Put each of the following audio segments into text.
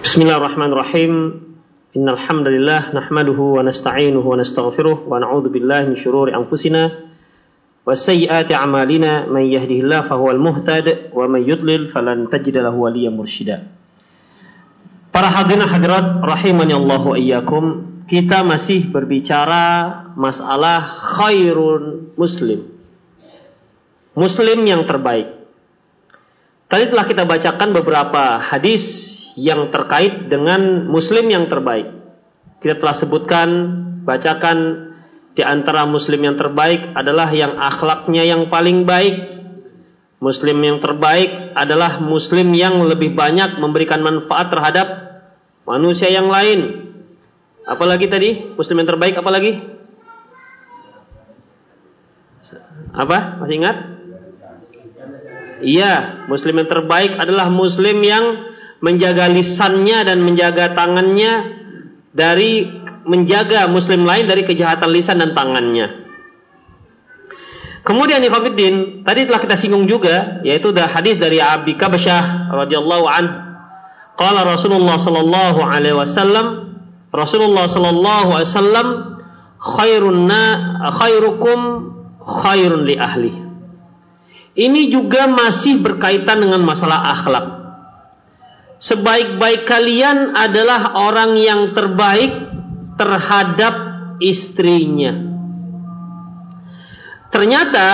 Bismillahirrahmanirrahim. Innal hamdalillah nahmaduhu wa nasta'inuhu wa nastaghfiruh wa na'udzu billahi min syururi anfusina wa sayyiati a'malina man yahdihillahu fahuwal muhtad wa man yudlil falan tajid lahu waliyyan mursyida. Para hadirin hadirat rahimani Allah wa iyyakum, kita masih berbicara masalah khairun muslim. Muslim yang terbaik. Tadi telah kita bacakan beberapa hadis yang terkait dengan muslim yang terbaik. Kita telah sebutkan, bacakan di antara muslim yang terbaik adalah yang akhlaknya yang paling baik. Muslim yang terbaik adalah muslim yang lebih banyak memberikan manfaat terhadap manusia yang lain. Apalagi tadi? Muslim yang terbaik apalagi? Apa? Masih ingat? Iya, muslim yang terbaik adalah muslim yang menjaga lisannya dan menjaga tangannya dari menjaga muslim lain dari kejahatan lisan dan tangannya. Kemudian Ikhwanuddin, tadi telah kita singgung juga yaitu dah hadis dari Abi Kabasyah radhiyallahu an. Qala Rasulullah sallallahu alaihi wasallam, Rasulullah sallallahu alaihi wasallam khairun khairukum khairun li ahli. Ini juga masih berkaitan dengan masalah akhlak sebaik-baik kalian adalah orang yang terbaik terhadap istrinya. Ternyata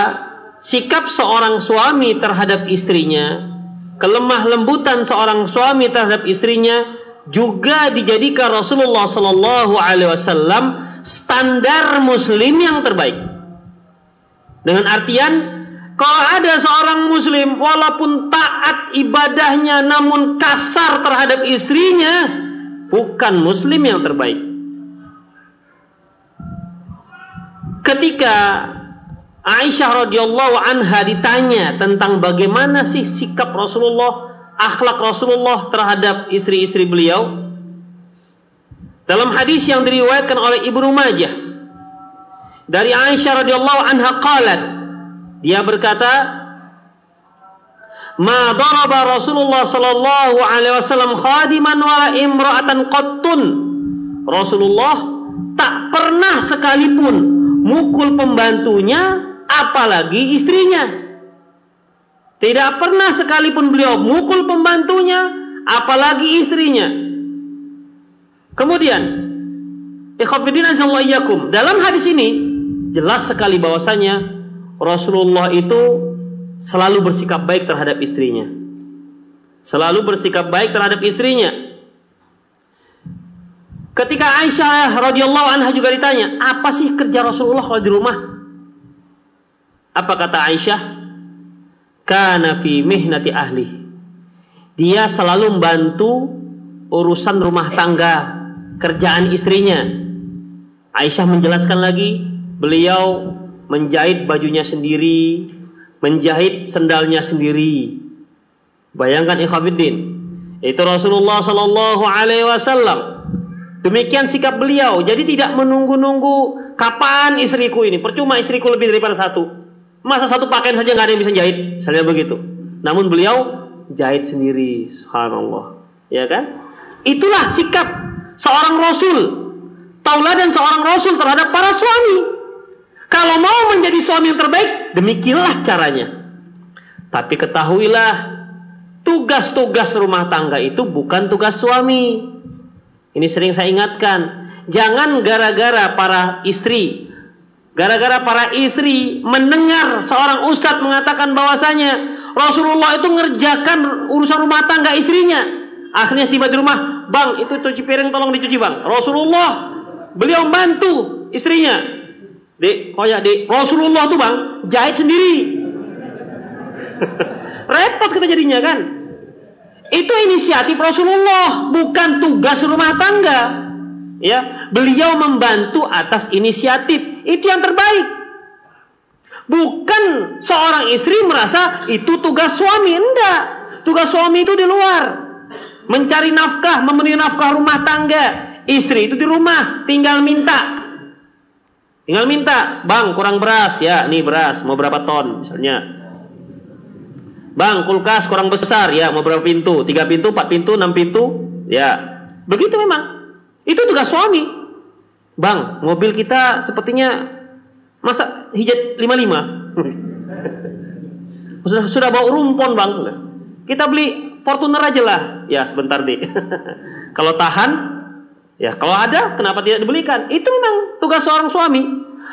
sikap seorang suami terhadap istrinya, kelemah lembutan seorang suami terhadap istrinya juga dijadikan Rasulullah Sallallahu Alaihi Wasallam standar Muslim yang terbaik. Dengan artian kalau ada seorang muslim walaupun taat ibadahnya namun kasar terhadap istrinya, bukan muslim yang terbaik. Ketika Aisyah radhiyallahu anha ditanya tentang bagaimana sih sikap Rasulullah, akhlak Rasulullah terhadap istri-istri beliau, dalam hadis yang diriwayatkan oleh Ibnu Majah dari Aisyah radhiyallahu anha qalat dia berkata, "Ma daraba Rasulullah sallallahu alaihi wasallam khadiman wala imra'atan qattun." Rasulullah tak pernah sekalipun mukul pembantunya apalagi istrinya. Tidak pernah sekalipun beliau mukul pembantunya apalagi istrinya. Kemudian, dalam hadis ini jelas sekali bahwasanya Rasulullah itu selalu bersikap baik terhadap istrinya. Selalu bersikap baik terhadap istrinya. Ketika Aisyah radhiyallahu anha juga ditanya, apa sih kerja Rasulullah kalau di rumah? Apa kata Aisyah? Kana fi mihnati ahli. Dia selalu membantu urusan rumah tangga, kerjaan istrinya. Aisyah menjelaskan lagi, beliau menjahit bajunya sendiri, menjahit sendalnya sendiri. Bayangkan ikhwatiddin, itu Rasulullah Shallallahu Alaihi Wasallam. Demikian sikap beliau. Jadi tidak menunggu-nunggu kapan istriku ini. Percuma istriku lebih daripada satu. Masa satu pakaian saja nggak ada yang bisa jahit. Saya begitu. Namun beliau jahit sendiri. Subhanallah. Ya kan? Itulah sikap seorang Rasul. Tauladan seorang Rasul terhadap para suami. Kalau mau menjadi suami yang terbaik, demikianlah caranya. Tapi ketahuilah, tugas-tugas rumah tangga itu bukan tugas suami. Ini sering saya ingatkan. Jangan gara-gara para istri, gara-gara para istri mendengar seorang ustadz mengatakan bahwasanya Rasulullah itu ngerjakan urusan rumah tangga istrinya. Akhirnya tiba di rumah, bang itu cuci piring tolong dicuci bang. Rasulullah beliau bantu istrinya Dek, koyak dek. Rasulullah tuh bang, jahit sendiri. Repot kita jadinya kan. Itu inisiatif Rasulullah, bukan tugas rumah tangga. Ya, beliau membantu atas inisiatif. Itu yang terbaik. Bukan seorang istri merasa itu tugas suami, enggak. Tugas suami itu di luar. Mencari nafkah, memenuhi nafkah rumah tangga. Istri itu di rumah, tinggal minta Tinggal minta, bang kurang beras ya, nih beras mau berapa ton misalnya. Bang, kulkas kurang besar ya, mau berapa pintu? Tiga pintu, empat pintu, enam pintu? Ya, begitu memang. Itu juga suami. Bang, mobil kita sepertinya masa hijat lima. sudah sudah bawa rumpon bang. Kita beli Fortuner aja lah. Ya sebentar deh. kalau tahan, ya kalau ada kenapa tidak dibelikan? Itu memang tugas seorang suami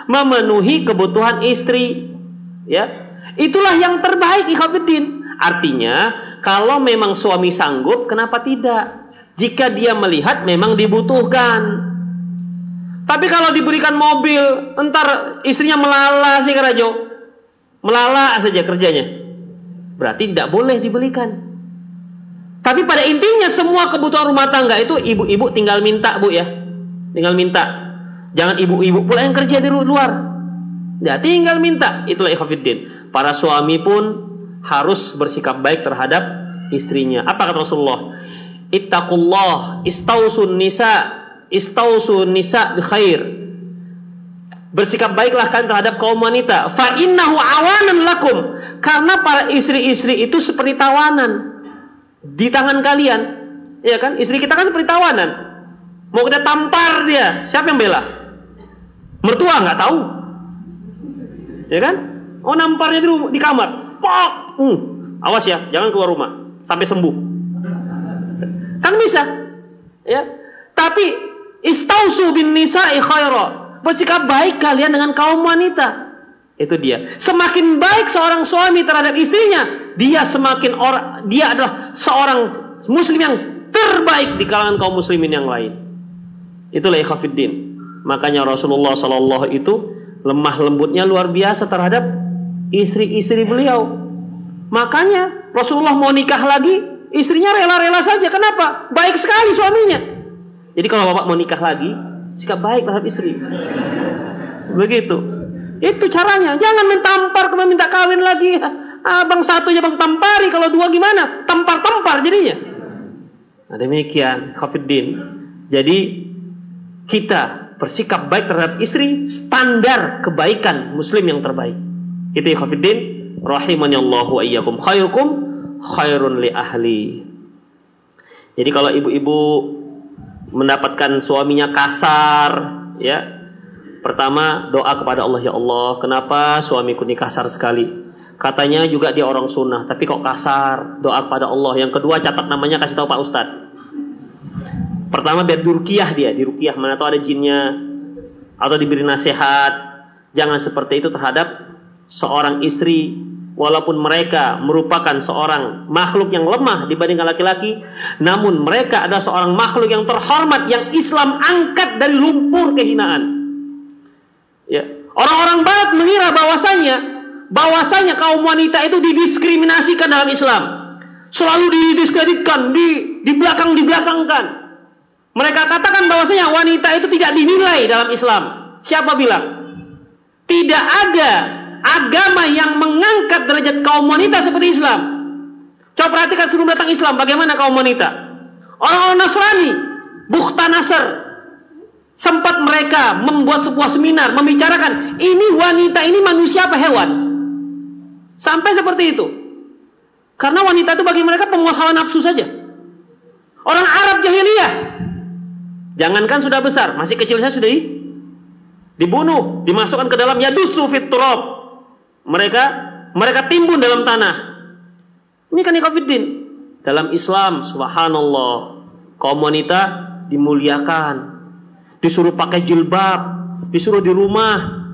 memenuhi kebutuhan istri. Ya, itulah yang terbaik ikhwatiddin. Artinya, kalau memang suami sanggup, kenapa tidak? Jika dia melihat memang dibutuhkan. Tapi kalau diberikan mobil, entar istrinya melala sih kerajo. Melala saja kerjanya. Berarti tidak boleh dibelikan. Tapi pada intinya semua kebutuhan rumah tangga itu ibu-ibu tinggal minta bu ya. Tinggal minta. Jangan ibu-ibu pula yang kerja di luar. Ya, tinggal minta. Itulah ikhwafiddin. Para suami pun harus bersikap baik terhadap istrinya. Apa kata Rasulullah? Ittaqullah, istausun nisa, istausun nisa bi khair. Bersikap baiklah kan terhadap kaum wanita. Fa innahu awanan lakum. Karena para istri-istri itu seperti tawanan di tangan kalian. Ya kan? Istri kita kan seperti tawanan. Mau kita tampar dia, siapa yang bela? Mertua nggak tahu. Ya kan? Oh namparnya di, di kamar. Pok. Uh, awas ya, jangan keluar rumah sampai sembuh. Kan bisa. Ya. Tapi istausu bin nisa'i khaira. Bersikap baik kalian dengan kaum wanita. Itu dia. Semakin baik seorang suami terhadap istrinya, dia semakin orang dia adalah seorang muslim yang terbaik di kalangan kaum muslimin yang lain. Itulah ikhafidin. Makanya Rasulullah Shallallahu itu lemah lembutnya luar biasa terhadap istri-istri beliau. Makanya Rasulullah mau nikah lagi, istrinya rela-rela saja. Kenapa? Baik sekali suaminya. Jadi kalau bapak mau nikah lagi, sikap baik terhadap istri. Begitu. Itu caranya. Jangan mentampar kemudian minta kawin lagi. Abang satu aja bang tampari. Kalau dua gimana? Tampar-tampar jadinya. Nah demikian. Khafiddin. Jadi kita bersikap baik terhadap istri standar kebaikan muslim yang terbaik. Itu ya Khafiddin. Rahimani Allah wa iyyakum khairukum khairun li ahli. Jadi kalau ibu-ibu mendapatkan suaminya kasar, ya Pertama, doa kepada Allah, ya Allah, kenapa suamiku ini kasar sekali? Katanya juga dia orang sunnah, tapi kok kasar? Doa kepada Allah. Yang kedua, catat namanya, kasih tahu Pak Ustadz. Pertama, biar dirukiah dia, dirukiah mana tahu ada jinnya, atau diberi nasihat. Jangan seperti itu terhadap seorang istri, walaupun mereka merupakan seorang makhluk yang lemah dibandingkan laki-laki, namun mereka adalah seorang makhluk yang terhormat yang Islam angkat dari lumpur kehinaan. Ya. Orang-orang barat mengira bahwasanya bahwasanya kaum wanita itu didiskriminasikan dalam Islam. Selalu didiskreditkan, di di belakang dibelakangkan. Mereka katakan bahwasanya wanita itu tidak dinilai dalam Islam. Siapa bilang? Tidak ada agama yang mengangkat derajat kaum wanita seperti Islam. Coba perhatikan sebelum datang Islam bagaimana kaum wanita. Orang-orang Nasrani, Bukhta Nasr, Sempat mereka membuat sebuah seminar membicarakan ini wanita ini manusia apa hewan? Sampai seperti itu. Karena wanita itu bagi mereka penguasa nafsu saja. Orang Arab jahiliyah. Jangankan sudah besar, masih kecil saja sudah dibunuh, dimasukkan ke dalam yadusu fit Mereka mereka timbun dalam tanah. Ini kan ikhwatiddin. Dalam Islam, subhanallah, kaum wanita dimuliakan, disuruh pakai jilbab, disuruh di rumah,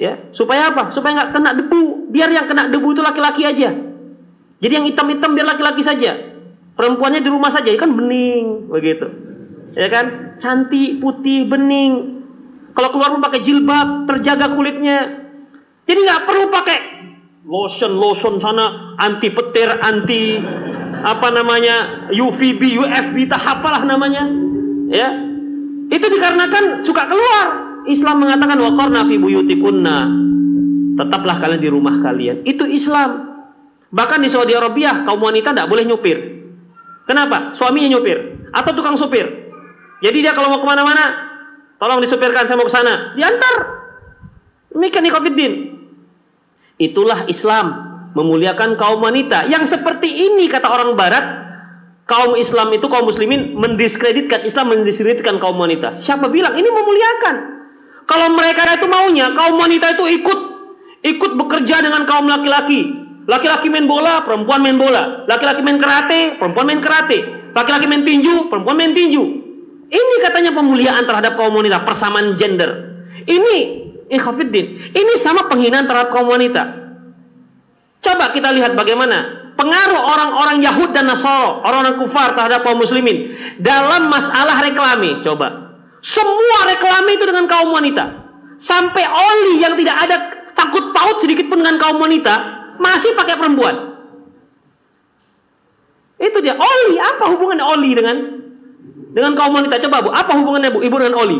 ya supaya apa? Supaya nggak kena debu. Biar yang kena debu itu laki-laki aja. Jadi yang hitam-hitam biar laki-laki saja. Perempuannya di rumah saja, ya kan bening begitu. Ya kan? Cantik, putih, bening. Kalau keluar rumah pakai jilbab, terjaga kulitnya. Jadi nggak perlu pakai lotion lotion sana anti petir, anti apa namanya UVB, UFB, tak apalah namanya. Ya, itu dikarenakan suka keluar. Islam mengatakan waqarna fi buyutikunna. Tetaplah kalian di rumah kalian. Itu Islam. Bahkan di Saudi Arabia kaum wanita tidak boleh nyupir. Kenapa? Suaminya nyupir atau tukang supir. Jadi dia kalau mau ke mana-mana, tolong disupirkan saya mau ke sana, diantar. Demikian ikhwatiddin. Itulah Islam memuliakan kaum wanita. Yang seperti ini kata orang barat, kaum Islam itu kaum muslimin mendiskreditkan Islam mendiskreditkan kaum wanita. Siapa bilang ini memuliakan? Kalau mereka itu maunya kaum wanita itu ikut ikut bekerja dengan kaum laki-laki. Laki-laki main bola, perempuan main bola. Laki-laki main karate, perempuan main karate. Laki-laki main tinju, perempuan main tinju. Ini katanya pemuliaan terhadap kaum wanita, persamaan gender. Ini ikhafiddin. Ini sama penghinaan terhadap kaum wanita. Coba kita lihat bagaimana pengaruh orang-orang Yahud dan Nasara, orang-orang kufar terhadap kaum muslimin dalam masalah reklame. Coba. Semua reklame itu dengan kaum wanita. Sampai oli yang tidak ada takut paut sedikit pun dengan kaum wanita masih pakai perempuan. Itu dia. Oli, apa hubungannya oli dengan dengan kaum wanita? Coba Bu, apa hubungannya Bu Ibu dengan oli?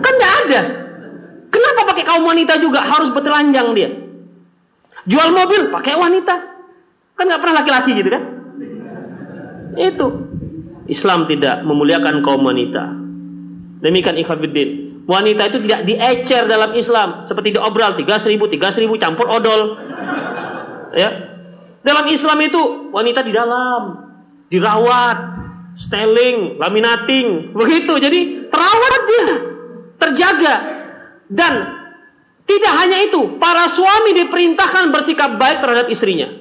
Kan tidak ada. Kenapa pakai kaum wanita juga harus bertelanjang dia? Jual mobil pakai wanita. Kan nggak pernah laki-laki gitu kan? Itu. Islam tidak memuliakan kaum wanita. Demikian ikhwafiddin. Wanita itu tidak diecer dalam Islam seperti diobral 3000 3000 campur odol. Ya. Dalam Islam itu wanita di dalam, dirawat, styling, laminating, begitu. Jadi terawat dia, terjaga. Dan tidak hanya itu, para suami diperintahkan bersikap baik terhadap istrinya.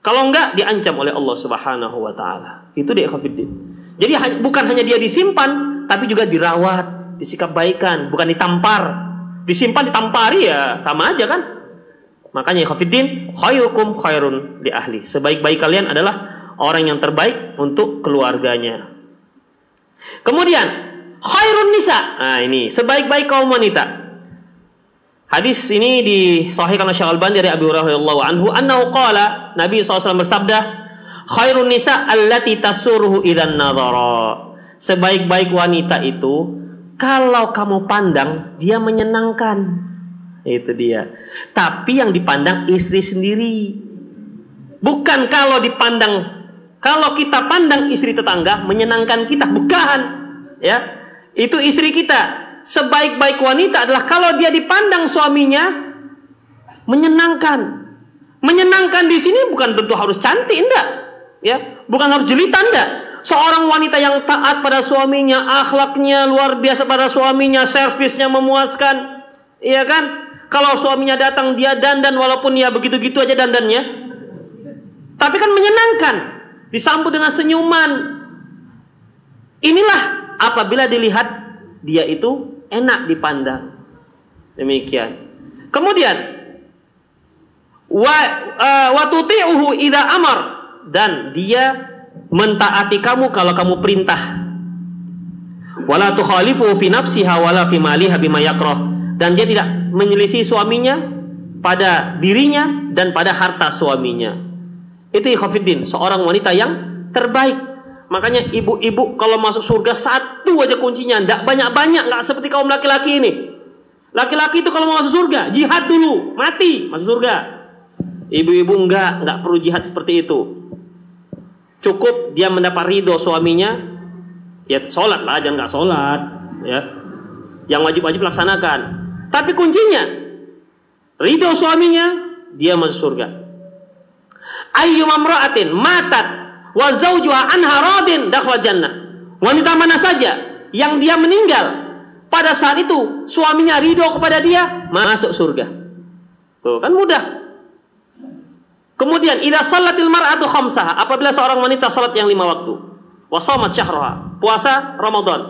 Kalau enggak diancam oleh Allah Subhanahu wa taala. Itu dia Jadi bukan hanya dia disimpan, tapi juga dirawat, disikap baikan, bukan ditampar. Disimpan ditampari ya sama aja kan? Makanya khafiddin khairukum khairun di ahli. Sebaik-baik kalian adalah orang yang terbaik untuk keluarganya. Kemudian khairun nisa. Nah ini sebaik-baik kaum wanita. Hadis ini disahihkan oleh Syekh Al-Albani dari Abu Hurairah radhiyallahu anhu annahu qala Nabi SAW bersabda khairun nisa allati tasurruhu idzan nadhara. Sebaik-baik wanita itu kalau kamu pandang, dia menyenangkan. Itu dia. Tapi yang dipandang istri sendiri. Bukan kalau dipandang, kalau kita pandang istri tetangga menyenangkan kita, bukan. Ya, itu istri kita. Sebaik-baik wanita adalah kalau dia dipandang suaminya menyenangkan. Menyenangkan di sini bukan tentu harus cantik, enggak. Ya, bukan harus jelita, enggak seorang wanita yang taat pada suaminya, akhlaknya luar biasa pada suaminya, servisnya memuaskan, iya kan? Kalau suaminya datang dia dandan walaupun ya begitu-gitu aja dandannya, tapi kan menyenangkan, disambut dengan senyuman. Inilah apabila dilihat dia itu enak dipandang. Demikian. Kemudian wa uh, wa tuti'uhu idza amar dan dia mentaati kamu kalau kamu perintah. Wala tukhalifu fi nafsiha wala fi maliha bima yakrah. Dan dia tidak menyelisih suaminya pada dirinya dan pada harta suaminya. Itu ikhafiddin, seorang wanita yang terbaik. Makanya ibu-ibu kalau masuk surga satu aja kuncinya, tidak banyak-banyak, nggak seperti kaum laki-laki ini. Laki-laki itu kalau mau masuk surga, jihad dulu, mati, masuk surga. Ibu-ibu enggak, enggak perlu jihad seperti itu. Cukup dia mendapat ridho suaminya, ya sholat lah, jangan nggak sholat, ya. Yang wajib-wajib laksanakan. Tapi kuncinya, ridho suaminya, dia masuk surga. Ayyu mamra'atin matat wa zawjuha anha radin jannah. Wanita mana saja yang dia meninggal pada saat itu suaminya ridho kepada dia masuk surga. Tuh kan mudah. Kemudian idza salatil mar'atu khamsaha, apabila seorang wanita salat yang lima waktu, wa shamat syahraha, puasa Ramadan,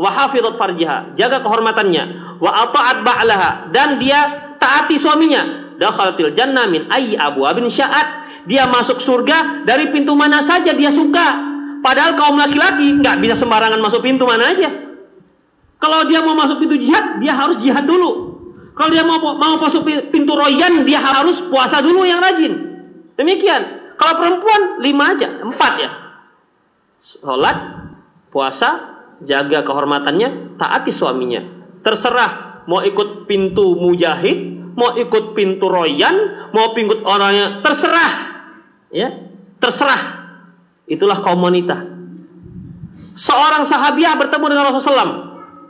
wa hafizat farjiha, jaga kehormatannya, wa ata'at ba'laha dan dia taati suaminya, dakhalatil jannah min ayyi abwabin sya'at. Dia masuk surga dari pintu mana saja dia suka. Padahal kaum laki-laki nggak bisa sembarangan masuk pintu mana aja. Kalau dia mau masuk pintu jihad, dia harus jihad dulu. Kalau dia mau mau masuk pintu royan, dia harus puasa dulu yang rajin. Demikian. Kalau perempuan lima aja, empat ya. Sholat, puasa, jaga kehormatannya, taati suaminya. Terserah mau ikut pintu mujahid, mau ikut pintu royan, mau ikut orangnya, terserah. Ya, terserah. Itulah kaum wanita. Seorang sahabiah bertemu dengan Rasulullah.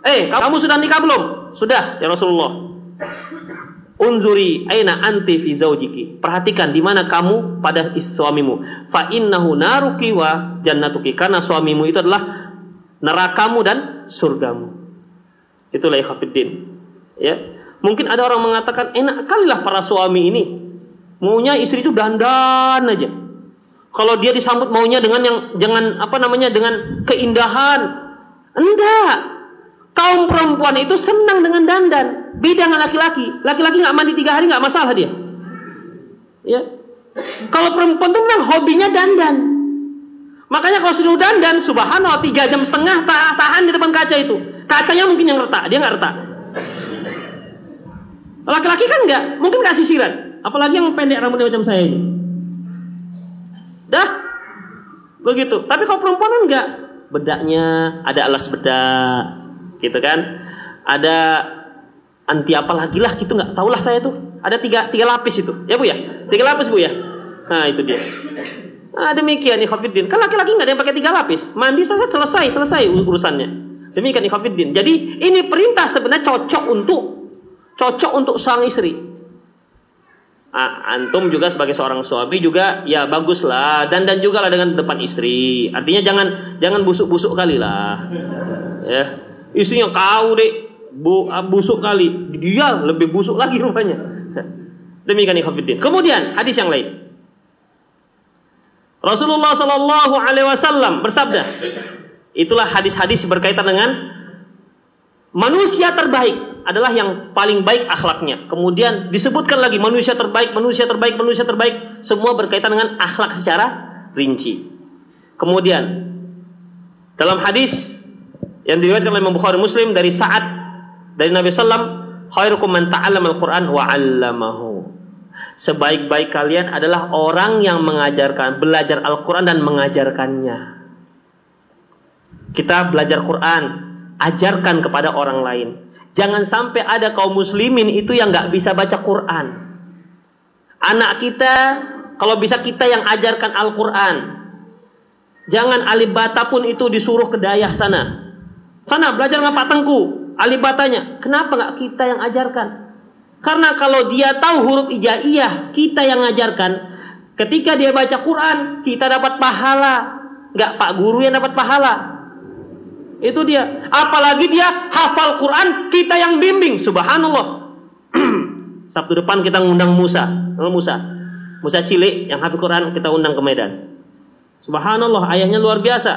Eh, kamu sudah nikah belum? Sudah, ya Rasulullah. Unzuri aina anti fi zaujiki. Perhatikan di mana kamu pada suamimu. Fa innahu naruki wa jannatuki. Karena suamimu itu adalah nerakamu dan surgamu. Itulah ikhafiddin. Ya. Mungkin ada orang mengatakan enak kalilah para suami ini. Maunya istri itu dandan aja. Kalau dia disambut maunya dengan yang jangan apa namanya dengan keindahan. Enggak. Kaum perempuan itu senang dengan dandan. Beda dengan laki-laki. Laki-laki nggak mandi tiga hari nggak masalah dia. Ya. Kalau perempuan tuh memang hobinya dandan. Makanya kalau sudah dandan, subhanallah tiga jam setengah tahan di depan kaca itu. Kacanya mungkin yang retak, dia nggak retak. Laki-laki kan nggak, mungkin nggak sisiran. Apalagi yang pendek rambutnya macam saya ini. Dah, begitu. Tapi kalau perempuan kan nggak, bedaknya ada alas bedak, gitu kan? Ada anti apa lagi lah gitu. Nggak tahulah saya tuh. Ada tiga tiga lapis itu. Ya bu ya? Tiga lapis bu ya? Nah itu dia. Nah, demikian ikhafidin kan laki-laki nggak ada yang pakai tiga lapis. Mandi saja selesai selesai urusannya. Demikian ikhafidin jadi ini perintah sebenarnya cocok untuk cocok untuk sang istri antum juga sebagai seorang suami juga ya bagus lah dan dan juga lah dengan depan istri artinya jangan jangan busuk-busuk kali lah ya istrinya kau deh bu, ah, busuk kali. Dia lebih busuk lagi rupanya. Demikian ikhwatiddin. Kemudian hadis yang lain. Rasulullah Shallallahu Alaihi Wasallam bersabda, itulah hadis-hadis berkaitan dengan manusia terbaik adalah yang paling baik akhlaknya. Kemudian disebutkan lagi manusia terbaik, manusia terbaik, manusia terbaik, semua berkaitan dengan akhlak secara rinci. Kemudian dalam hadis yang diriwayatkan oleh Imam Bukhari Muslim dari Sa'ad dari Nabi Sallam khairukum man ta'allama al-Quran wa 'allamahu. Sebaik-baik kalian adalah orang yang mengajarkan, belajar Al-Quran dan mengajarkannya. Kita belajar Quran, ajarkan kepada orang lain. Jangan sampai ada kaum muslimin itu yang nggak bisa baca Quran. Anak kita, kalau bisa kita yang ajarkan Al-Quran. Jangan alif bata pun itu disuruh ke dayah sana. Sana belajar dengan Pak Tengku alibatanya. Kenapa nggak kita yang ajarkan? Karena kalau dia tahu huruf ijaiyah, kita yang ngajarkan. Ketika dia baca Quran, kita dapat pahala. Nggak Pak Guru yang dapat pahala. Itu dia. Apalagi dia hafal Quran, kita yang bimbing. Subhanallah. Sabtu depan kita ngundang Musa. Musa. Musa cilik yang hafal Quran kita undang ke Medan. Subhanallah, ayahnya luar biasa.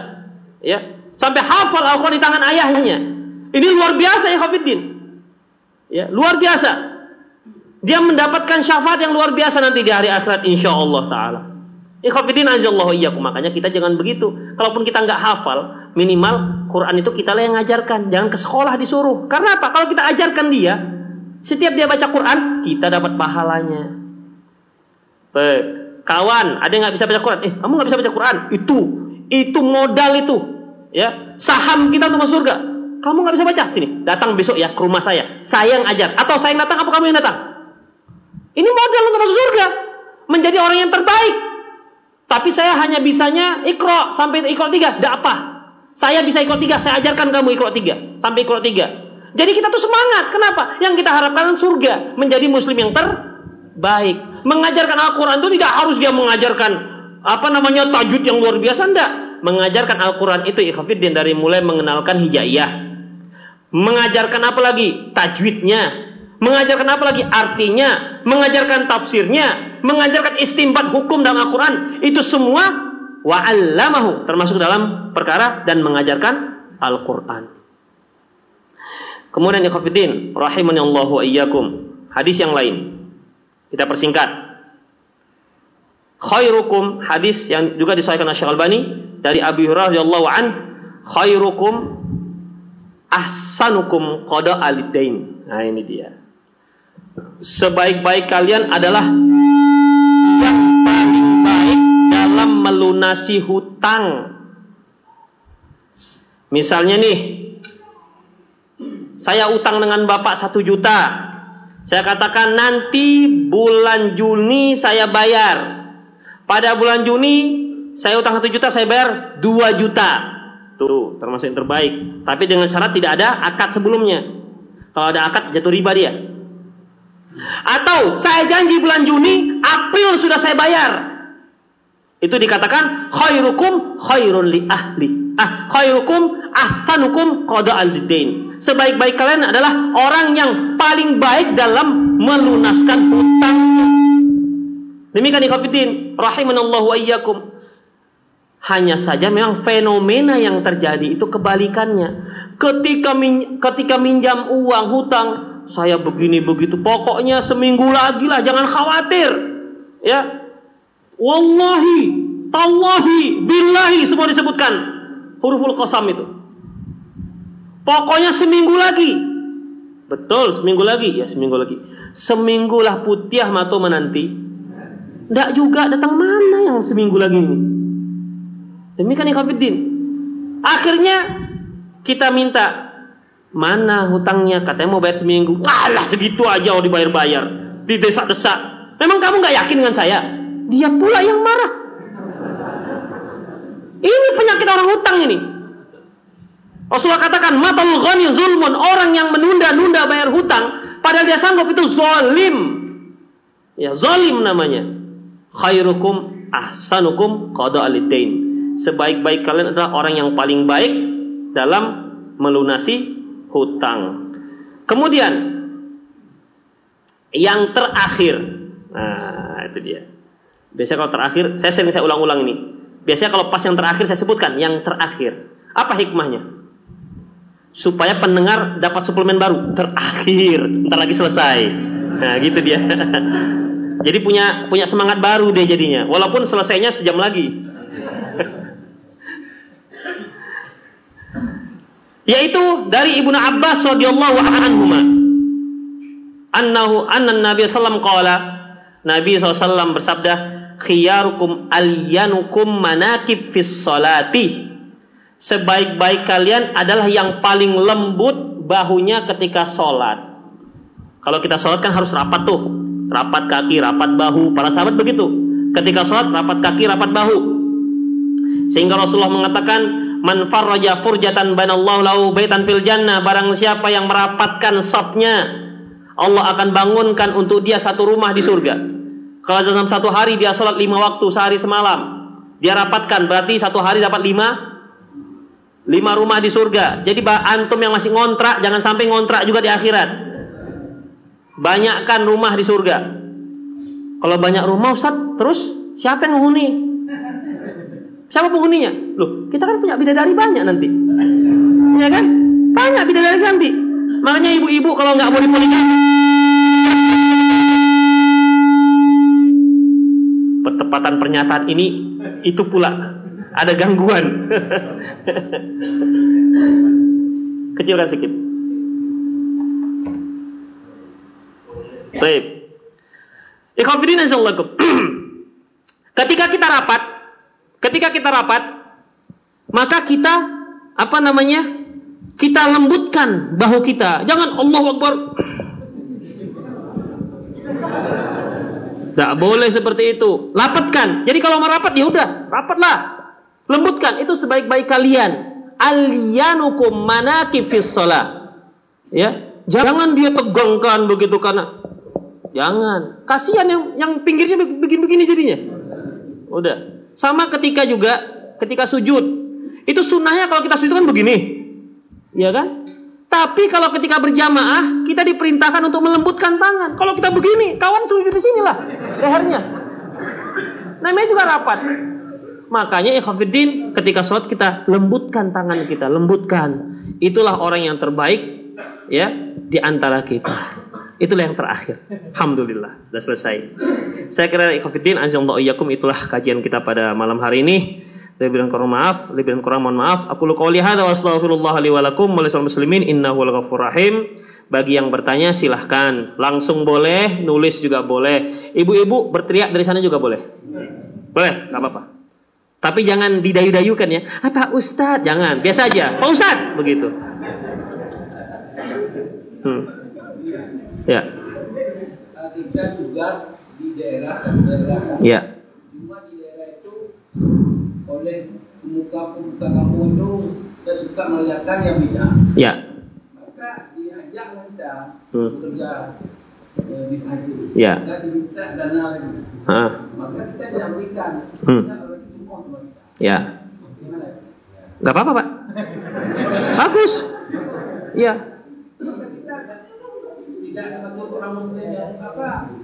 Ya, sampai hafal Al-Quran di tangan ayahnya. Ini luar biasa ya Hafidin. Ya, luar biasa. Dia mendapatkan syafaat yang luar biasa nanti di hari akhirat insya Allah taala. Ikhafidin azallahu iyyakum. Makanya kita jangan begitu. Kalaupun kita nggak hafal, minimal Quran itu kita lah yang ngajarkan. Jangan ke sekolah disuruh. Karena apa? Kalau kita ajarkan dia, setiap dia baca Quran, kita dapat pahalanya. Baik. Kawan, ada yang nggak bisa baca Quran? Eh, kamu nggak bisa baca Quran? Itu, itu modal itu, ya saham kita untuk masuk surga. Kamu nggak bisa baca? Sini, datang besok ya ke rumah saya. Saya yang ajar. Atau saya yang datang, apa kamu yang datang? Ini model untuk masuk surga. Menjadi orang yang terbaik. Tapi saya hanya bisanya ikro sampai ikro tiga. Tidak apa. Saya bisa ikro tiga. Saya ajarkan kamu ikro tiga. Sampai ikro tiga. Jadi kita tuh semangat. Kenapa? Yang kita harapkan surga. Menjadi muslim yang terbaik. Mengajarkan Al-Quran itu tidak harus dia mengajarkan apa namanya tajud yang luar biasa. Tidak. Mengajarkan Al-Quran itu ikhafidin dari mulai mengenalkan hijaiyah mengajarkan apa lagi tajwidnya, mengajarkan apa lagi artinya, mengajarkan tafsirnya, mengajarkan istimbat hukum dalam Al-Quran, itu semua wa'allamahu termasuk dalam perkara dan mengajarkan Al-Quran. Kemudian ikhafidin rahimani Allah wa iyyakum. Hadis yang lain. Kita persingkat. Khairukum hadis yang juga disahkan oleh Albani dari Abi Hurairah radhiyallahu an khairukum ahsanukum qada alidain. Nah ini dia. Sebaik-baik kalian adalah yang paling melunasi hutang. Misalnya nih, saya utang dengan bapak satu juta. Saya katakan nanti bulan Juni saya bayar. Pada bulan Juni saya utang satu juta, saya bayar dua juta. Tuh, termasuk yang terbaik. Tapi dengan syarat tidak ada akad sebelumnya. Kalau ada akad jatuh riba dia. Atau saya janji bulan Juni, April sudah saya bayar. Itu dikatakan khairukum khairun li ahli. Ah, khairukum ahsanukum qada al Sebaik-baik kalian adalah orang yang paling baik dalam melunaskan hutangnya. Demikian ikhwatiddin, rahimanallahu ayyakum. Hanya saja memang fenomena yang terjadi itu kebalikannya. Ketika min, ketika minjam uang hutang, saya begini begitu. Pokoknya seminggu lagi lah, jangan khawatir. Ya, wallahi, tallahi, billahi semua disebutkan huruful qasam itu. Pokoknya seminggu lagi. Betul, seminggu lagi ya, seminggu lagi. Seminggu lah putiah mato menanti. Tidak juga datang mana yang seminggu lagi ini. Demikian ikhwatiddin. Akhirnya kita minta mana hutangnya katanya mau bayar seminggu. Kalah segitu aja mau dibayar-bayar. Didesak-desak. Memang kamu nggak yakin dengan saya? Dia pula yang marah. Ini penyakit orang hutang ini. Rasulullah katakan matal ghani zulmun orang yang menunda-nunda bayar hutang padahal dia sanggup itu zalim. Ya, zalim namanya. Khairukum ahsanukum qada alidain. Sebaik-baik kalian adalah orang yang paling baik dalam melunasi hutang. Kemudian yang terakhir, nah itu dia. Biasanya kalau terakhir, saya sering saya ulang-ulang ini. Biasanya kalau pas yang terakhir saya sebutkan yang terakhir. Apa hikmahnya? Supaya pendengar dapat suplemen baru. Terakhir, ntar lagi selesai. Nah gitu dia. Jadi punya punya semangat baru dia jadinya. Walaupun selesainya sejam lagi. yaitu dari Ibnu Abbas radhiyallahu anhu annahu anna Nabi sallam qala Nabi SAW bersabda khiyarukum alyanukum manakib fis salati. Sebaik-baik kalian adalah yang paling lembut bahunya ketika sholat. Kalau kita sholat kan harus rapat tuh. Rapat kaki rapat bahu. Para sahabat begitu. Ketika sholat rapat kaki rapat bahu. Sehingga Rasulullah mengatakan Man farraja furjatan banallahu lahu baitan fil jannah. Barang siapa yang merapatkan sopnya, Allah akan bangunkan untuk dia satu rumah di surga. Kalau dalam satu hari dia sholat lima waktu sehari semalam, dia rapatkan berarti satu hari dapat lima lima rumah di surga. Jadi antum yang masih ngontrak jangan sampai ngontrak juga di akhirat. Banyakkan rumah di surga. Kalau banyak rumah Ustaz, terus siapa yang menghuni? Siapa penghuninya? Loh, kita kan punya bidadari banyak nanti. Ya kan? Banyak bidadari nanti. Makanya ibu-ibu kalau nggak mau dipoligami. Pertepatan pernyataan ini itu pula ada gangguan. Kecilkan sedikit. Baik. Ikhwafidin Ketika kita rapat, Ketika kita rapat, maka kita apa namanya? Kita lembutkan bahu kita. Jangan Allah Akbar. Tidak boleh seperti itu. Lapatkan. Jadi kalau merapat ya udah, rapatlah. Lembutkan. Itu sebaik-baik kalian. Aliyanukum manakifis sholat. Ya, jangan dia tegangkan begitu karena jangan. Kasihan yang yang pinggirnya begini-begini jadinya. Udah. Sama ketika juga ketika sujud. Itu sunnahnya kalau kita sujud kan begini. Ya kan? Tapi kalau ketika berjamaah, kita diperintahkan untuk melembutkan tangan. Kalau kita begini, kawan sujud di sinilah lehernya. Namanya juga rapat. Makanya ikhafidin ketika sholat kita lembutkan tangan kita, lembutkan. Itulah orang yang terbaik ya di antara kita. Itulah yang terakhir. Alhamdulillah, sudah selesai. Saya kira ikhwatiddin azza iyyakum itulah kajian kita pada malam hari ini. Lebih dan kurang maaf, lebih dan kurang mohon maaf. Aku lu qouli hadza wa astaghfirullah li wa lakum wa muslimin innahu ghafurur rahim. Bagi yang bertanya silahkan langsung boleh, nulis juga boleh. Ibu-ibu berteriak dari sana juga boleh. Boleh, nggak apa-apa. Tapi jangan didayu-dayukan ya. Apa Ustadz? Jangan, biasa aja. Pak Ustadz, begitu. Hmm. Ya. Kita tugas di daerah satu daerah. Ya. Cuma di daerah itu oleh pemuka-pemuka kampung itu kita suka melihatkan yang beda. Ya. Maka kita hmm. bekerja eh. Ya. Dan diminta dana lagi. Hah, Maka kita tidak berikan. Hmm. Kita berarti semua sama kita. ya. Gimana? Gak apa-apa, Pak. Bagus. Maka kita agak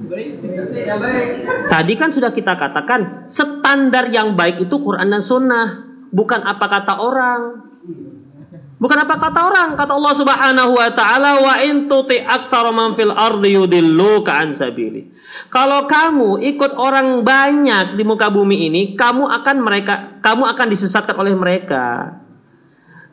baik. Tadi kan sudah kita katakan standar yang baik itu Quran dan Sunnah, bukan apa kata orang. Bukan apa kata orang, kata Allah Subhanahu wa taala wa in tuti aktsara man fil ardi yudilluka an sabili. Kalau kamu ikut orang banyak di muka bumi ini, kamu akan mereka kamu akan disesatkan oleh mereka.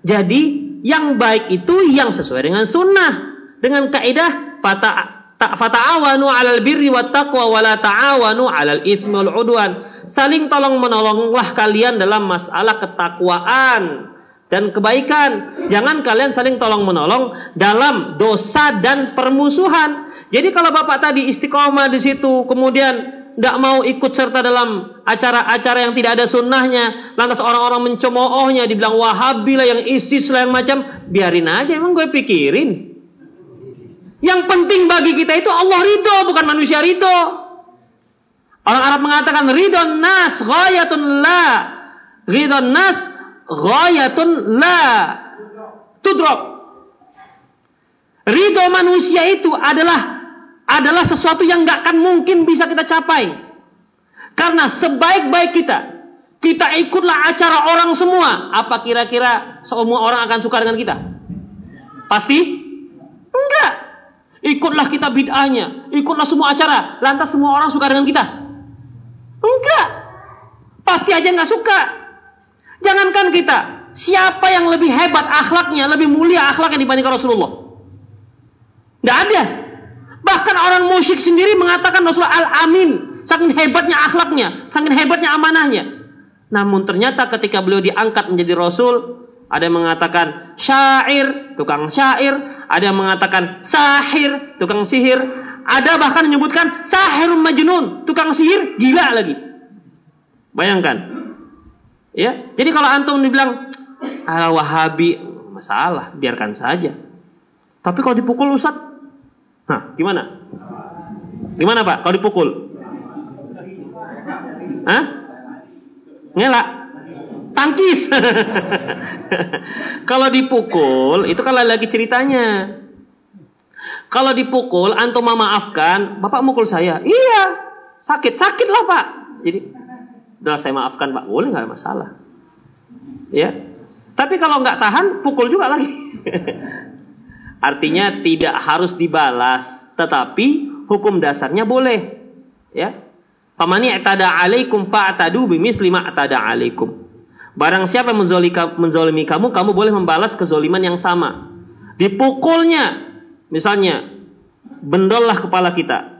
Jadi yang baik itu yang sesuai dengan sunnah dengan kaidah fata ta- fata'awanu 'alal birri wat taqwa wa la ta'awanu 'alal itsmi wal 'udwan. Saling tolong menolonglah kalian dalam masalah ketakwaan dan kebaikan. Jangan kalian saling tolong menolong dalam dosa dan permusuhan. Jadi kalau Bapak tadi istiqomah di situ, kemudian tidak mau ikut serta dalam acara-acara yang tidak ada sunnahnya, lantas orang-orang mencemoohnya, dibilang wahabi lah, yang isis lah, yang macam, biarin aja, emang gue pikirin. Yang penting bagi kita itu Allah ridho, bukan manusia ridho. Orang Arab mengatakan ridho nas ghayatun la. Ridho nas ghayatun la. Tudrok. Ridho manusia itu adalah adalah sesuatu yang nggak akan mungkin bisa kita capai. Karena sebaik-baik kita, kita ikutlah acara orang semua. Apa kira-kira semua orang akan suka dengan kita? Pasti? Enggak. Ikutlah kita bid'ahnya, ikutlah semua acara, lantas semua orang suka dengan kita. Enggak. Pasti aja nggak suka. Jangankan kita, siapa yang lebih hebat akhlaknya, lebih mulia akhlaknya dibandingkan Rasulullah? Tidak ada. Bahkan orang musyrik sendiri mengatakan Rasulullah al-amin. Saking hebatnya akhlaknya, saking hebatnya amanahnya. Namun ternyata ketika beliau diangkat menjadi Rasul, ada yang mengatakan syair, tukang syair. Ada yang mengatakan sahir, tukang sihir. Ada bahkan menyebutkan sahirun majnun, tukang sihir, gila lagi. Bayangkan. Ya, jadi kalau antum dibilang ala wahabi, masalah, biarkan saja. Tapi kalau dipukul Ustaz, nah gimana? Gimana Pak kalau dipukul? Hah? Ngelak? Tangkis. kalau dipukul, itu kalau lagi ceritanya. Kalau dipukul, antum memaafkan, Bapak mukul saya. Iya, sakit. Sakit lah Pak. Jadi, udah saya maafkan Pak. Boleh nggak masalah. Ya. Tapi kalau nggak tahan, pukul juga lagi. Artinya tidak harus dibalas, tetapi hukum dasarnya boleh. Ya. Pamani atada alaikum fa'tadu bimisli ma atada alaikum. Barang siapa menzolimi kamu, kamu boleh membalas kezoliman yang sama. Dipukulnya, misalnya, bendollah kepala kita.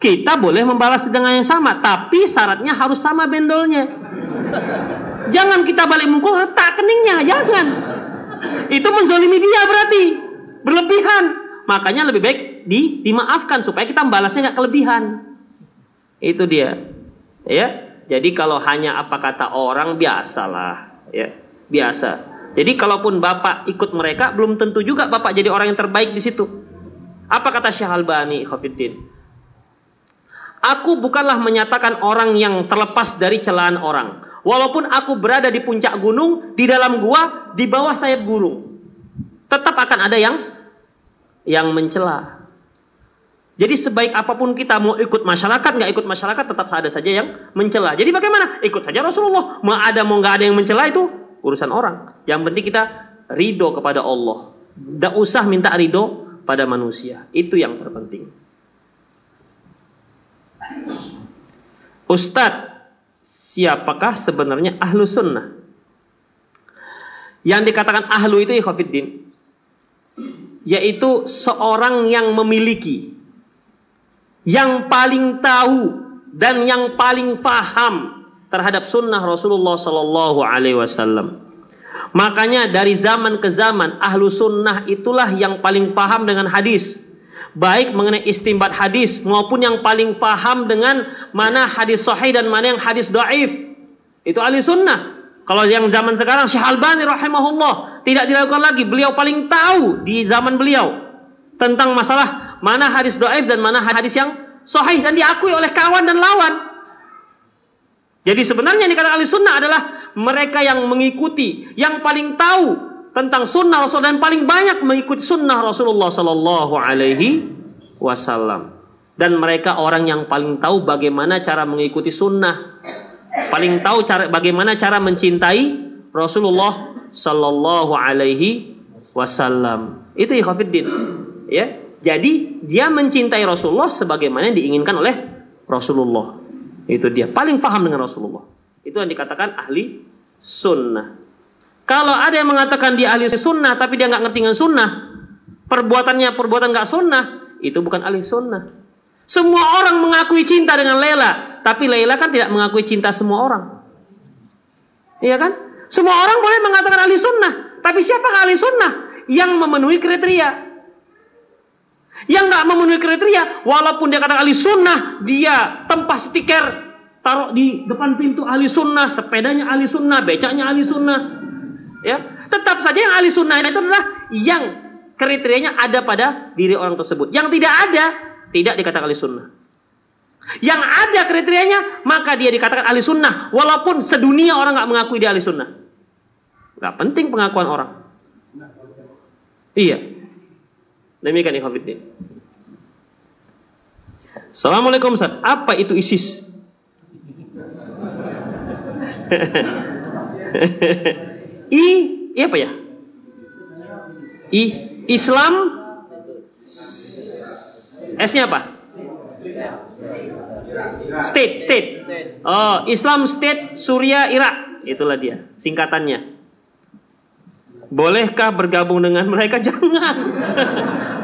Kita boleh membalas dengan yang sama, tapi syaratnya harus sama bendolnya. Jangan kita balik mukul, tak keningnya, jangan. Itu menzolimi dia berarti. Berlebihan. Makanya lebih baik di, dimaafkan supaya kita membalasnya nggak kelebihan. Itu dia. Ya. Jadi kalau hanya apa kata orang biasalah, ya. Biasa. Jadi kalaupun Bapak ikut mereka belum tentu juga Bapak jadi orang yang terbaik di situ. Apa kata Syekh Albani Khofiddin? Aku bukanlah menyatakan orang yang terlepas dari celaan orang. Walaupun aku berada di puncak gunung, di dalam gua, di bawah sayap burung. Tetap akan ada yang yang mencela. Jadi sebaik apa pun kita mau ikut masyarakat, nggak ikut masyarakat, tetap ada saja yang mencela. Jadi bagaimana? Ikut saja Rasulullah. Mau ada mau nggak ada yang mencela itu urusan orang. Yang penting kita ridho kepada Allah. Tidak usah minta ridho pada manusia. Itu yang terpenting. Ustadz, siapakah sebenarnya ahlu sunnah? Yang dikatakan ahlu itu ikhafiddin. Yaitu seorang yang memiliki. Yang paling tahu dan yang paling paham terhadap sunnah Rasulullah Sallallahu Alaihi Wasallam. Makanya dari zaman ke zaman ahlu sunnah itulah yang paling paham dengan hadis. Baik mengenai istimbat hadis maupun yang paling paham dengan mana hadis sahih dan mana yang hadis do'if. Itu ahli sunnah. Kalau yang zaman sekarang Syekh Albani rahimahullah tidak dilakukan lagi. Beliau paling tahu di zaman beliau tentang masalah mana hadis doaif dan mana hadis yang sahih dan diakui oleh kawan dan lawan. Jadi sebenarnya yang dikatakan ahli sunnah adalah mereka yang mengikuti, yang paling tahu tentang sunnah Rasul dan paling banyak mengikuti sunnah Rasulullah Sallallahu Alaihi Wasallam. Dan mereka orang yang paling tahu bagaimana cara mengikuti sunnah, paling tahu cara bagaimana cara mencintai Rasulullah Sallallahu Alaihi Wasallam. Itu ikhafidin. Ya, jadi dia mencintai Rasulullah sebagaimana yang diinginkan oleh Rasulullah. Itu dia paling paham dengan Rasulullah. Itu yang dikatakan ahli sunnah. Kalau ada yang mengatakan dia ahli sunnah tapi dia nggak ngerti sunnah, perbuatannya perbuatan nggak sunnah, itu bukan ahli sunnah. Semua orang mengakui cinta dengan Laila, tapi Laila kan tidak mengakui cinta semua orang. Iya kan? Semua orang boleh mengatakan ahli sunnah, tapi siapa ahli sunnah yang memenuhi kriteria? Yang nggak memenuhi kriteria, walaupun dia katakan ahli sunnah, dia tempah stiker, taruh di depan pintu ahli sunnah, sepedanya ahli sunnah, becaknya ahli sunnah. Ya, tetap saja yang ahli sunnah itu adalah yang kriterianya ada pada diri orang tersebut. Yang tidak ada, tidak dikatakan ahli sunnah. Yang ada kriterianya, maka dia dikatakan ahli sunnah. Walaupun sedunia orang nggak mengakui dia ahli sunnah. Gak penting pengakuan orang. Iya. Demikian ikhwatiddin. Assalamualaikum Ustaz. Apa itu ISIS? I, I apa ya? I, Islam S-nya apa? State, state. Oh, Islam State Suria Irak. Itulah dia, singkatannya. Bolehkah bergabung dengan mereka? Jangan.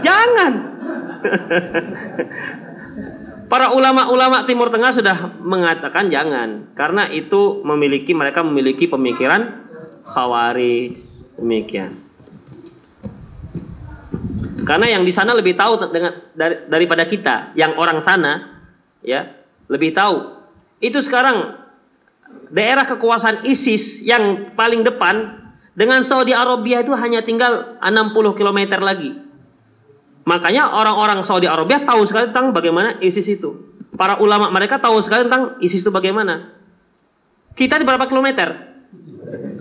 Jangan. Para ulama-ulama Timur Tengah sudah mengatakan jangan karena itu memiliki mereka memiliki pemikiran khawarij demikian. Karena yang di sana lebih tahu dengan dari, daripada kita, yang orang sana ya, lebih tahu. Itu sekarang daerah kekuasaan ISIS yang paling depan dengan Saudi Arabia itu hanya tinggal 60 km lagi. Makanya orang-orang Saudi Arabia tahu sekali tentang bagaimana ISIS itu. Para ulama mereka tahu sekali tentang ISIS itu bagaimana. Kita di berapa kilometer?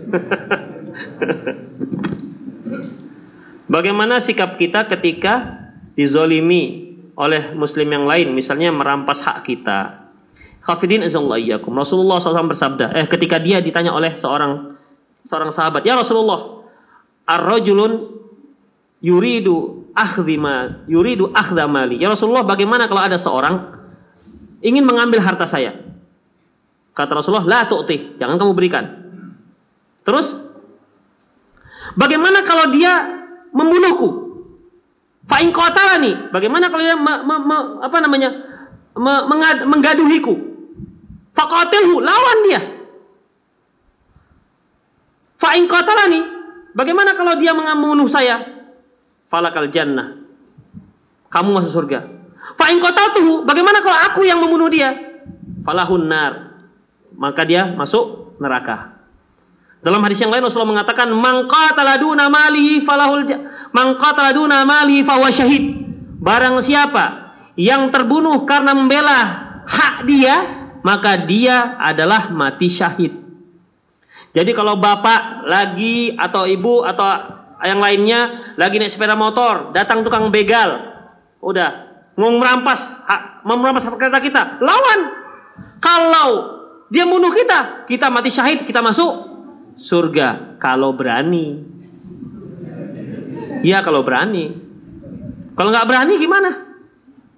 bagaimana sikap kita ketika dizolimi oleh muslim yang lain, misalnya merampas hak kita. Khafidin Rasulullah SAW bersabda, eh ketika dia ditanya oleh seorang seorang sahabat, "Ya Rasulullah, ar-rajulun yuridu akhdhima, yuridu akhdha mali." Ya Rasulullah, bagaimana kalau ada seorang ingin mengambil harta saya? Kata Rasulullah, "La tu'ti, jangan kamu berikan." Terus bagaimana kalau dia membunuhku? Fa in qatalani, bagaimana kalau dia me, me, me, apa namanya? Me, mengad, menggaduhiku? Lawan dia. Fa'in qatalani. Bagaimana kalau dia membunuh saya? Falakal jannah. Kamu masuk surga. Fa'in qataltuhu. Bagaimana kalau aku yang membunuh dia? Falahun nar. Maka dia masuk neraka. Dalam hadis yang lain Rasulullah mengatakan man qatala duna falahul man qatala duna malihi syahid. Barang siapa yang terbunuh karena membela hak dia, maka dia adalah mati syahid. Jadi kalau bapak lagi atau ibu atau yang lainnya lagi naik sepeda motor, datang tukang begal, udah mau merampas mau merampas kereta kita, lawan. Kalau dia bunuh kita, kita mati syahid, kita masuk surga kalau berani. Ya kalau berani. Kalau nggak berani gimana?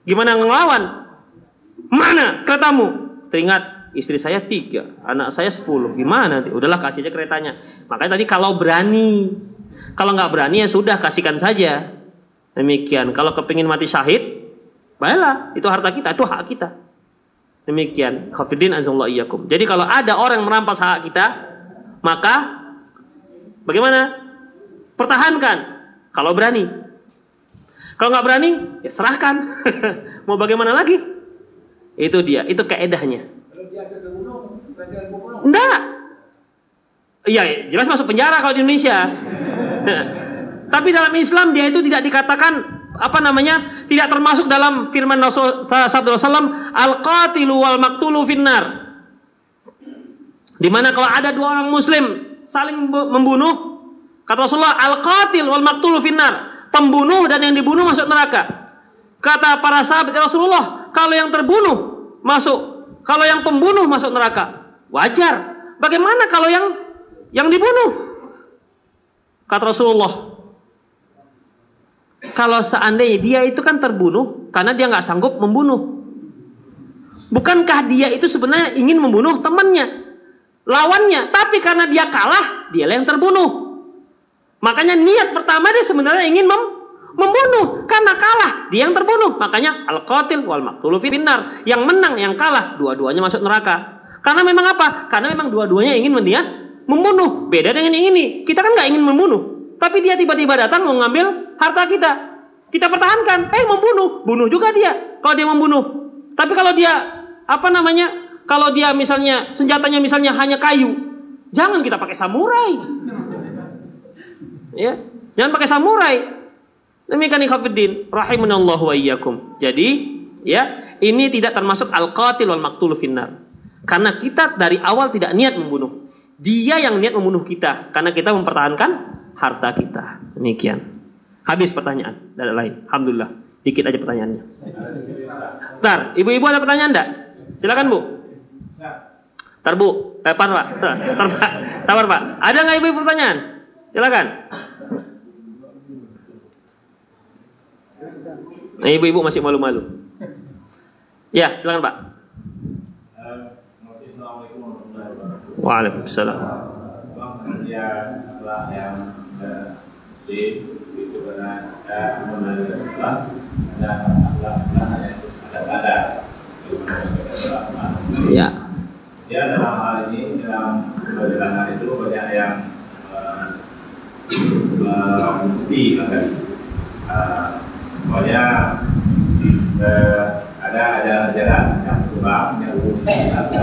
Gimana ngelawan? Mana keretamu? Teringat istri saya tiga, anak saya sepuluh. Gimana nanti? Udahlah kasih aja keretanya. Makanya tadi kalau berani, kalau nggak berani ya sudah kasihkan saja. Demikian. Kalau kepingin mati syahid, baiklah. Itu harta kita, itu hak kita. Demikian. Khafidin azallahu. Jadi kalau ada orang merampas hak kita, maka bagaimana? Pertahankan. Kalau berani. Kalau nggak berani, ya serahkan. Mau bagaimana lagi? Itu dia, itu keedahnya. Enggak. Iya, jelas masuk penjara kalau di Indonesia. Tapi dalam Islam dia itu tidak dikatakan apa namanya tidak termasuk dalam firman Rasul sallallahu alaihi al-qatilu wal maktulu finnar. Di mana kalau ada dua orang muslim saling membunuh, kata Rasulullah al-qatil wal maktulu finnar, pembunuh dan yang dibunuh masuk neraka. Kata para sahabat ya Rasulullah, kalau yang terbunuh masuk, kalau yang pembunuh masuk neraka, wajar. Bagaimana kalau yang yang dibunuh? Kata Rasulullah, kalau seandainya dia itu kan terbunuh karena dia nggak sanggup membunuh. Bukankah dia itu sebenarnya ingin membunuh temannya, lawannya, tapi karena dia kalah, dia yang terbunuh. Makanya niat pertama dia sebenarnya ingin mem membunuh karena kalah, dia yang terbunuh. Makanya al-qatil wal maqtulu finnar. Yang menang, yang kalah, dua-duanya masuk neraka. Karena memang apa? Karena memang dua-duanya ingin dia membunuh. Beda dengan yang ini. Kita kan nggak ingin membunuh. Tapi dia tiba-tiba datang mau ngambil harta kita. Kita pertahankan, eh membunuh, bunuh juga dia kalau dia membunuh. Tapi kalau dia apa namanya? Kalau dia misalnya senjatanya misalnya hanya kayu, jangan kita pakai samurai. Ya, jangan pakai samurai. Demikian ikhwatiddin rahimanallahu wa iyyakum. Jadi, ya, ini tidak termasuk al-qatil wal maqtul finnar. Karena kita dari awal tidak niat membunuh. Dia yang niat membunuh kita karena kita mempertahankan harta kita. Demikian. Habis pertanyaan, tidak lain. Alhamdulillah. Dikit aja pertanyaannya. Ntar, ibu-ibu ada pertanyaan enggak? Silakan bu. Ntar bu, eh, pak. Pak. Sabar pak. Ada nggak ibu-ibu pertanyaan? Silakan. Nah, ibu-ibu masih malu-malu. Ya, silakan pak. Waalaikumsalam. akhlak yang ya ya dalam hal ini dalam perjalanan itu banyak yang mengikuti uh, tadi pokoknya uh, ada ada ajaran yang berkembang yang ada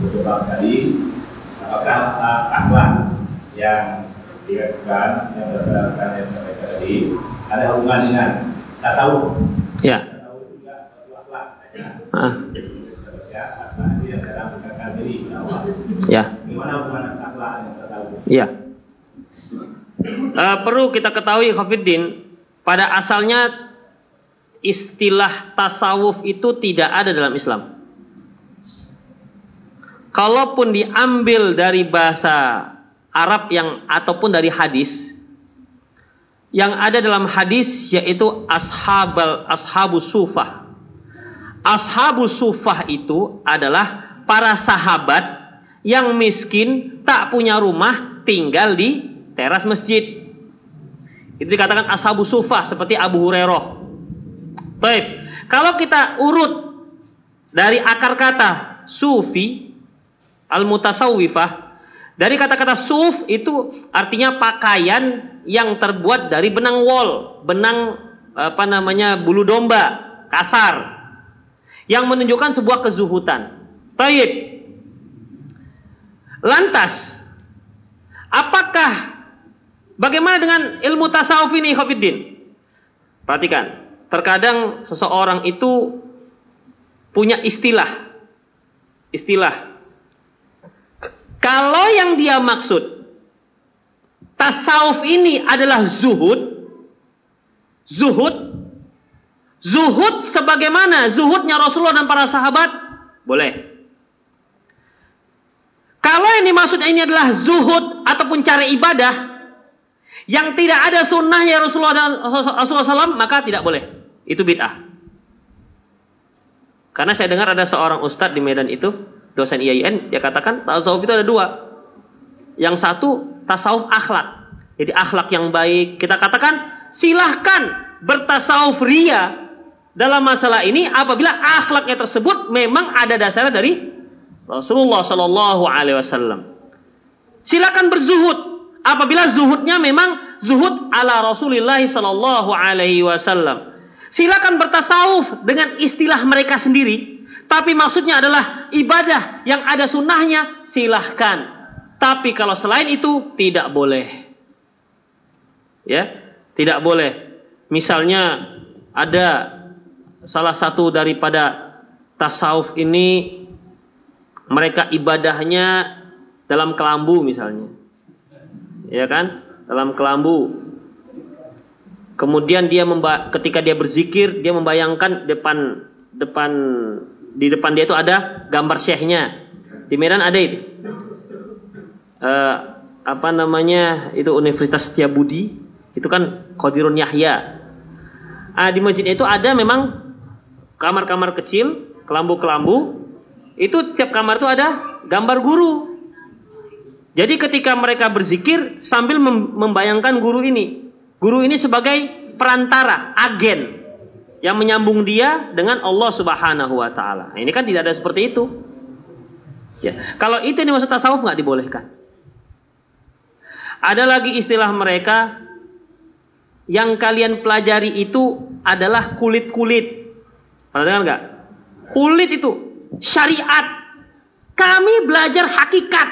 berkembang tadi apakah uh, akhlak yang dilakukan yang berdasarkan yang mereka tadi ada hubungan dengan tasawuf. Ya. Tasawuf juga akhlak. Ya. Ah. Ya, Ya. Uh, perlu kita ketahui Khafiddin pada asalnya istilah tasawuf itu tidak ada dalam Islam. Kalaupun diambil dari bahasa Arab yang ataupun dari hadis yang ada dalam hadis yaitu ashabal ashabu sufah. Ashabu sufah itu adalah para sahabat yang miskin, tak punya rumah, tinggal di teras masjid. Itu dikatakan ashabu sufah seperti Abu Hurairah. Baik, kalau kita urut dari akar kata sufi al-mutasawwifah dari kata-kata suf itu artinya pakaian yang terbuat dari benang wol, benang apa namanya bulu domba, kasar. Yang menunjukkan sebuah kezuhutan. Taib. Lantas, apakah bagaimana dengan ilmu tasawuf ini, Khofiddin? Perhatikan, terkadang seseorang itu punya istilah. Istilah kalau yang dia maksud tasawuf ini adalah zuhud, zuhud, zuhud sebagaimana zuhudnya Rasulullah dan para sahabat, boleh. Kalau yang dimaksud ini adalah zuhud ataupun cari ibadah yang tidak ada sunnahnya Rasulullah dan Rasulullah SAW, maka tidak boleh. Itu bid'ah. Karena saya dengar ada seorang ustadz di Medan itu dosen IAIN dia katakan tasawuf itu ada dua. Yang satu tasawuf akhlak. Jadi akhlak yang baik. Kita katakan silahkan bertasawuf ria dalam masalah ini apabila akhlaknya tersebut memang ada dasarnya dari Rasulullah Shallallahu Alaihi Wasallam. Silakan berzuhud apabila zuhudnya memang zuhud ala Rasulullah Shallallahu Alaihi Wasallam. Silakan bertasawuf dengan istilah mereka sendiri tapi maksudnya adalah ibadah yang ada sunnahnya, silahkan. Tapi kalau selain itu tidak boleh. Ya, tidak boleh. misalnya ada salah satu daripada tasawuf ini mereka ibadahnya dalam kelambu misalnya. Ya kan? Dalam kelambu. Kemudian dia memba ketika dia berzikir, dia membayangkan depan depan di depan dia itu ada gambar syekhnya. Di Medan ada itu. Uh, apa namanya? Itu Universitas Setiabudi. Itu kan Qadirun Yahya. Ah, di masjid itu ada memang kamar-kamar kecil, kelambu-kelambu. Itu tiap kamar itu ada gambar guru. Jadi ketika mereka berzikir sambil membayangkan guru ini. Guru ini sebagai perantara, agen yang menyambung dia dengan Allah Subhanahu wa taala. Nah, ini kan tidak ada seperti itu. Ya, kalau itu dimaksud tasawuf nggak dibolehkan. Ada lagi istilah mereka yang kalian pelajari itu adalah kulit-kulit. Pernah dengar nggak? Kulit itu syariat. Kami belajar hakikat.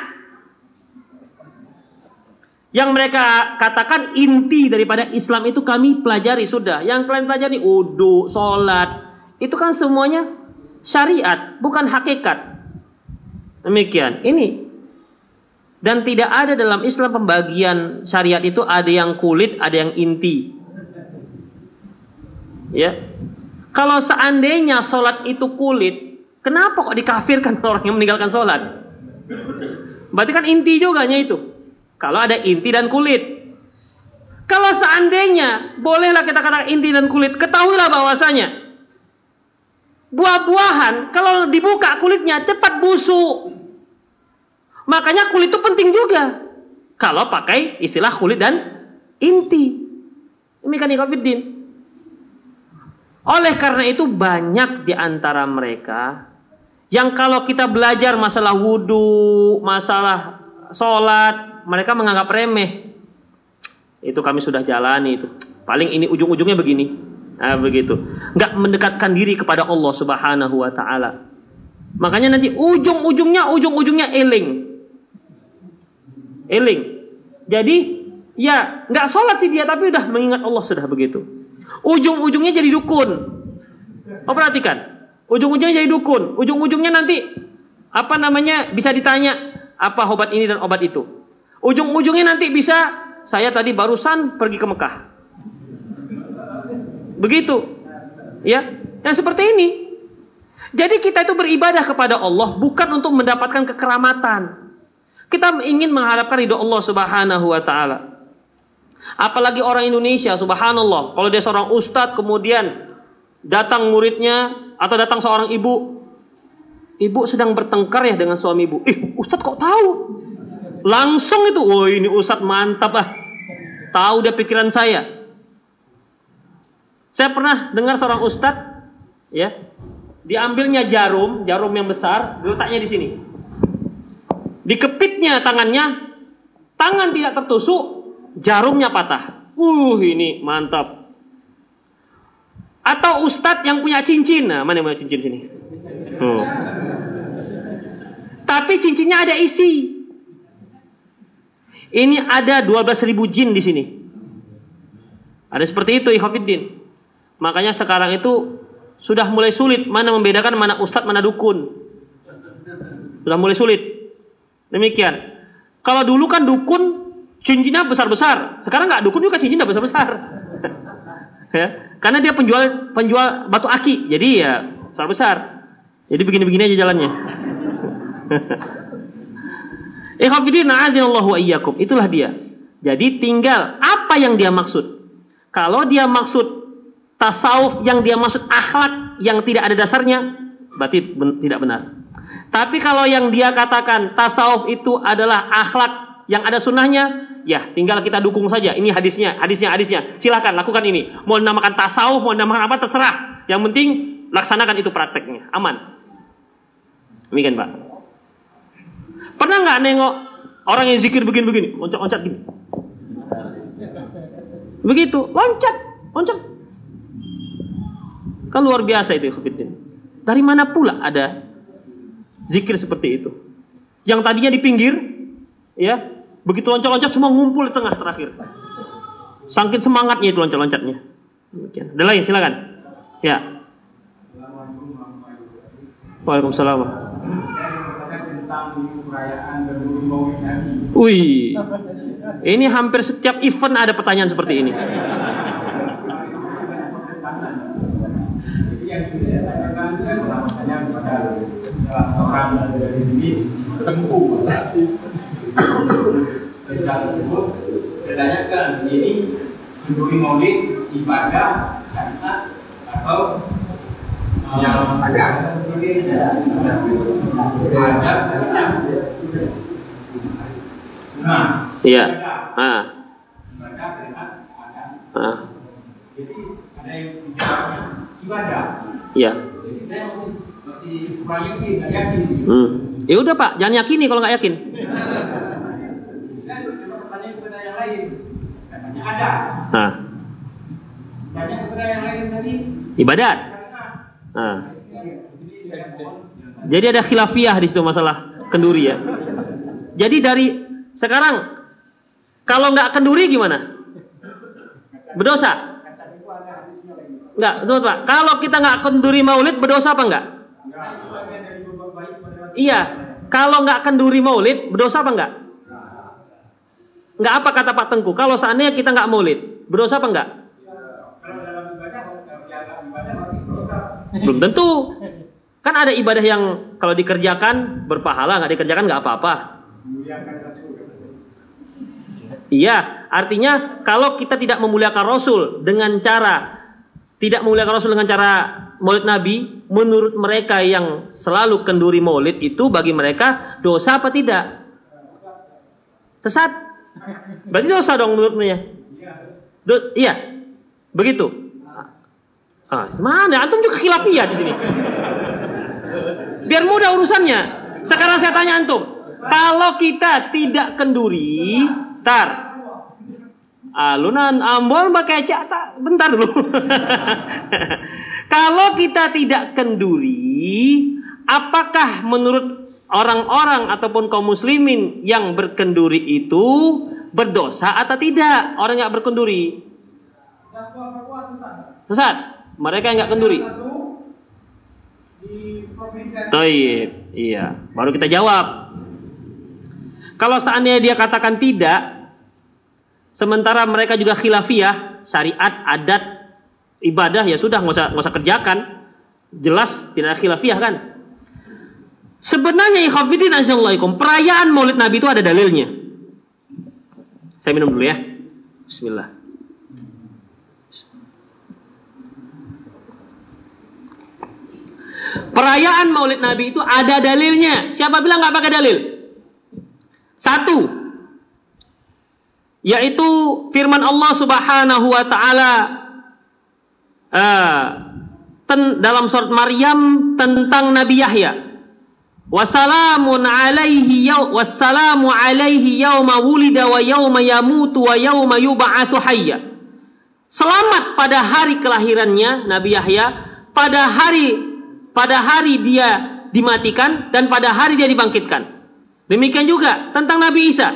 Yang mereka katakan inti daripada Islam itu kami pelajari sudah. Yang kalian pelajari wudhu, sholat, itu kan semuanya syariat, bukan hakikat. Demikian. Ini dan tidak ada dalam Islam pembagian syariat itu ada yang kulit, ada yang inti. Ya. Kalau seandainya sholat itu kulit, kenapa kok dikafirkan orang yang meninggalkan sholat? Berarti kan inti juga itu. Kalau ada inti dan kulit. Kalau seandainya bolehlah kita katakan inti dan kulit, ketahuilah bahwasanya buah-buahan kalau dibuka kulitnya cepat busuk. Makanya kulit itu penting juga. Kalau pakai istilah kulit dan inti. Ini kan ikhafiddin. Oleh karena itu banyak di antara mereka yang kalau kita belajar masalah wudhu, masalah sholat, mereka menganggap remeh. Itu kami sudah jalani itu. Paling ini ujung-ujungnya begini. Nah, begitu. Nggak mendekatkan diri kepada Allah Subhanahu wa taala. Makanya nanti ujung-ujungnya ujung-ujungnya eling. Eling. Jadi ya nggak sholat sih dia tapi udah mengingat Allah sudah begitu. Ujung-ujungnya jadi dukun. Oh perhatikan. Ujung-ujungnya jadi dukun. Ujung-ujungnya nanti apa namanya bisa ditanya apa obat ini dan obat itu. Ujung-ujungnya nanti bisa saya tadi barusan pergi ke Mekah. Begitu. Ya. Yang seperti ini. Jadi kita itu beribadah kepada Allah bukan untuk mendapatkan kekeramatan. Kita ingin mengharapkan ridho Allah Subhanahu wa taala. Apalagi orang Indonesia, subhanallah, kalau dia seorang ustadz kemudian datang muridnya atau datang seorang ibu, ibu sedang bertengkar ya dengan suami ibu. Ih, ustadz kok tahu? Langsung itu, wah ini ustadz mantap ah. Tahu dia pikiran saya. Saya pernah dengar seorang ustadz, ya, diambilnya jarum, jarum yang besar, diletaknya di sini. Dikepitnya tangannya, tangan tidak tertusuk, jarumnya patah. Uh, ini mantap. Atau ustadz yang punya cincin. Nah, mana yang punya cincin sini? Hmm. Tapi cincinnya ada isi. Ini ada 12 ribu jin di sini. Ada seperti itu, Ikhwafiddin. Makanya sekarang itu sudah mulai sulit mana membedakan mana ustadz, mana dukun. Sudah mulai sulit. Demikian. Kalau dulu kan dukun cincinnya besar-besar. Sekarang nggak dukun juga cincinnya besar-besar. ya. Karena dia penjual penjual batu aki. Jadi ya besar-besar. Jadi begini-begini aja jalannya. Azinallahu wa iyyakum. Itulah dia. Jadi tinggal apa yang dia maksud. Kalau dia maksud tasawuf yang dia maksud akhlak yang tidak ada dasarnya, berarti ben tidak benar. Tapi kalau yang dia katakan tasawuf itu adalah akhlak yang ada sunnahnya, ya tinggal kita dukung saja. Ini hadisnya, hadisnya, hadisnya. Silahkan lakukan ini. Mau namakan tasawuf, mau namakan apa terserah. Yang penting laksanakan itu prakteknya, aman. Demikian pak. Pernah nggak nengok orang yang zikir begini-begini, loncat-loncat gini? Begitu, loncat, loncat. Kan luar biasa itu, Dari mana pula ada zikir seperti itu. Yang tadinya di pinggir, ya, begitu loncat-loncat semua ngumpul di tengah terakhir. Sangkin semangatnya itu loncat-loncatnya. Ada lain silakan. Ya. Waalaikumsalam. Wih, ini hampir setiap event ada pertanyaan seperti ini. orang desa tersebut ditanyakan ini menduri maulid ibadah syariat atau yang ada ada nah Iya. Ah. ibadah syariat ada Ah. jadi ada yang bicaranya ibadah Iya. jadi saya masih masih kurang yakin nggak yakin Hmm. Ya udah Pak, jangan yakini kalau nggak yakin. Nah, ibadat. Nah. Jadi ada khilafiyah di situ masalah kenduri ya. Jadi dari sekarang kalau nggak kenduri gimana? Berdosa? Enggak, betul Pak. Kalau kita nggak kenduri maulid berdosa apa enggak? Iya. Kalau nggak kenduri maulid berdosa apa enggak? Enggak apa kata Pak Tengku? Kalau seandainya kita nggak maulid, berdosa apa enggak? Belum tentu. Kan ada ibadah yang kalau dikerjakan berpahala, nggak dikerjakan nggak apa-apa. Iya, artinya kalau kita tidak memuliakan Rasul dengan cara tidak memuliakan Rasul dengan cara Maulid Nabi, menurut mereka yang selalu kenduri Maulid itu bagi mereka dosa apa tidak? Sesat. Berarti dosa dong menurut mereka. Do- iya, begitu. Ah, mana? Antum juga khilafiyah di sini. Biar mudah urusannya. Sekarang saya tanya antum, kalau kita tidak kenduri, tar. Alunan Ambon pakai cata, bentar dulu. kalau kita tidak kenduri, apakah menurut orang-orang ataupun kaum muslimin yang berkenduri itu berdosa atau tidak? Orang yang berkenduri. Sesat. Mereka yang nggak kenduri. Provinsi Taib. Iya. Baru kita jawab. Kalau seandainya dia katakan tidak, sementara mereka juga khilafiyah, syariat, adat, ibadah ya sudah nggak usah nggak usah kerjakan. Jelas tidak ada khilafiyah kan? Sebenarnya ikhwafidin azallahaikum, perayaan Maulid Nabi itu ada dalilnya. Saya minum dulu ya. Bismillah. Perayaan Maulid Nabi itu ada dalilnya. Siapa bilang nggak pakai dalil? Satu, yaitu firman Allah Subhanahu Wa Taala eh, ten- dalam surat Maryam tentang Nabi Yahya. Wassalamun alaihi yaw wassalamu alaihi yauma wulida wa yauma yamutu wa yauma yub'atsu hayya. Selamat pada hari kelahirannya Nabi Yahya, pada hari pada hari dia dimatikan dan pada hari dia dibangkitkan. Demikian juga tentang Nabi Isa.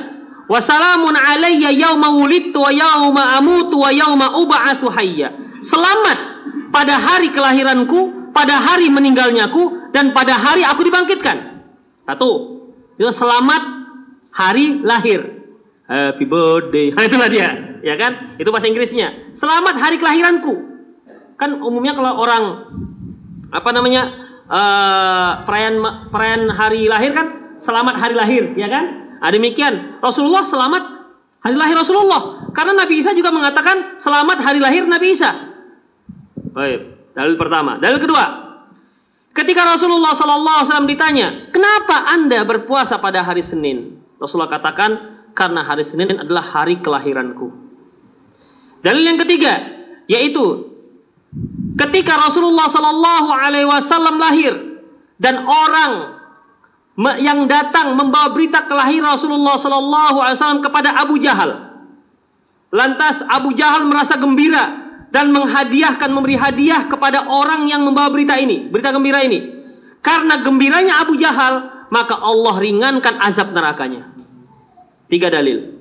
Wassalamun alayya yauma wulidtu wa yauma amutu wa yauma ub'atsu hayya. Selamat pada hari kelahiranku, pada hari meninggalnyaku dan pada hari aku dibangkitkan. Satu. Itu selamat hari lahir. Happy birthday. Nah, itulah dia, ya kan? Itu bahasa Inggrisnya. Selamat hari kelahiranku. Kan umumnya kalau orang apa namanya eh, perayaan perayaan hari lahir kan selamat hari lahir ya kan nah, demikian Rasulullah selamat hari lahir Rasulullah karena Nabi Isa juga mengatakan selamat hari lahir Nabi Isa baik. Dalil pertama. Dalil kedua. Ketika Rasulullah Wasallam ditanya kenapa anda berpuasa pada hari Senin? Rasulullah katakan karena hari Senin adalah hari kelahiranku. Dalil yang ketiga yaitu ketika Rasulullah Shallallahu Alaihi Wasallam lahir dan orang yang datang membawa berita kelahiran Rasulullah Shallallahu Alaihi Wasallam kepada Abu Jahal, lantas Abu Jahal merasa gembira dan menghadiahkan memberi hadiah kepada orang yang membawa berita ini, berita gembira ini. Karena gembiranya Abu Jahal, maka Allah ringankan azab nerakanya. Tiga dalil.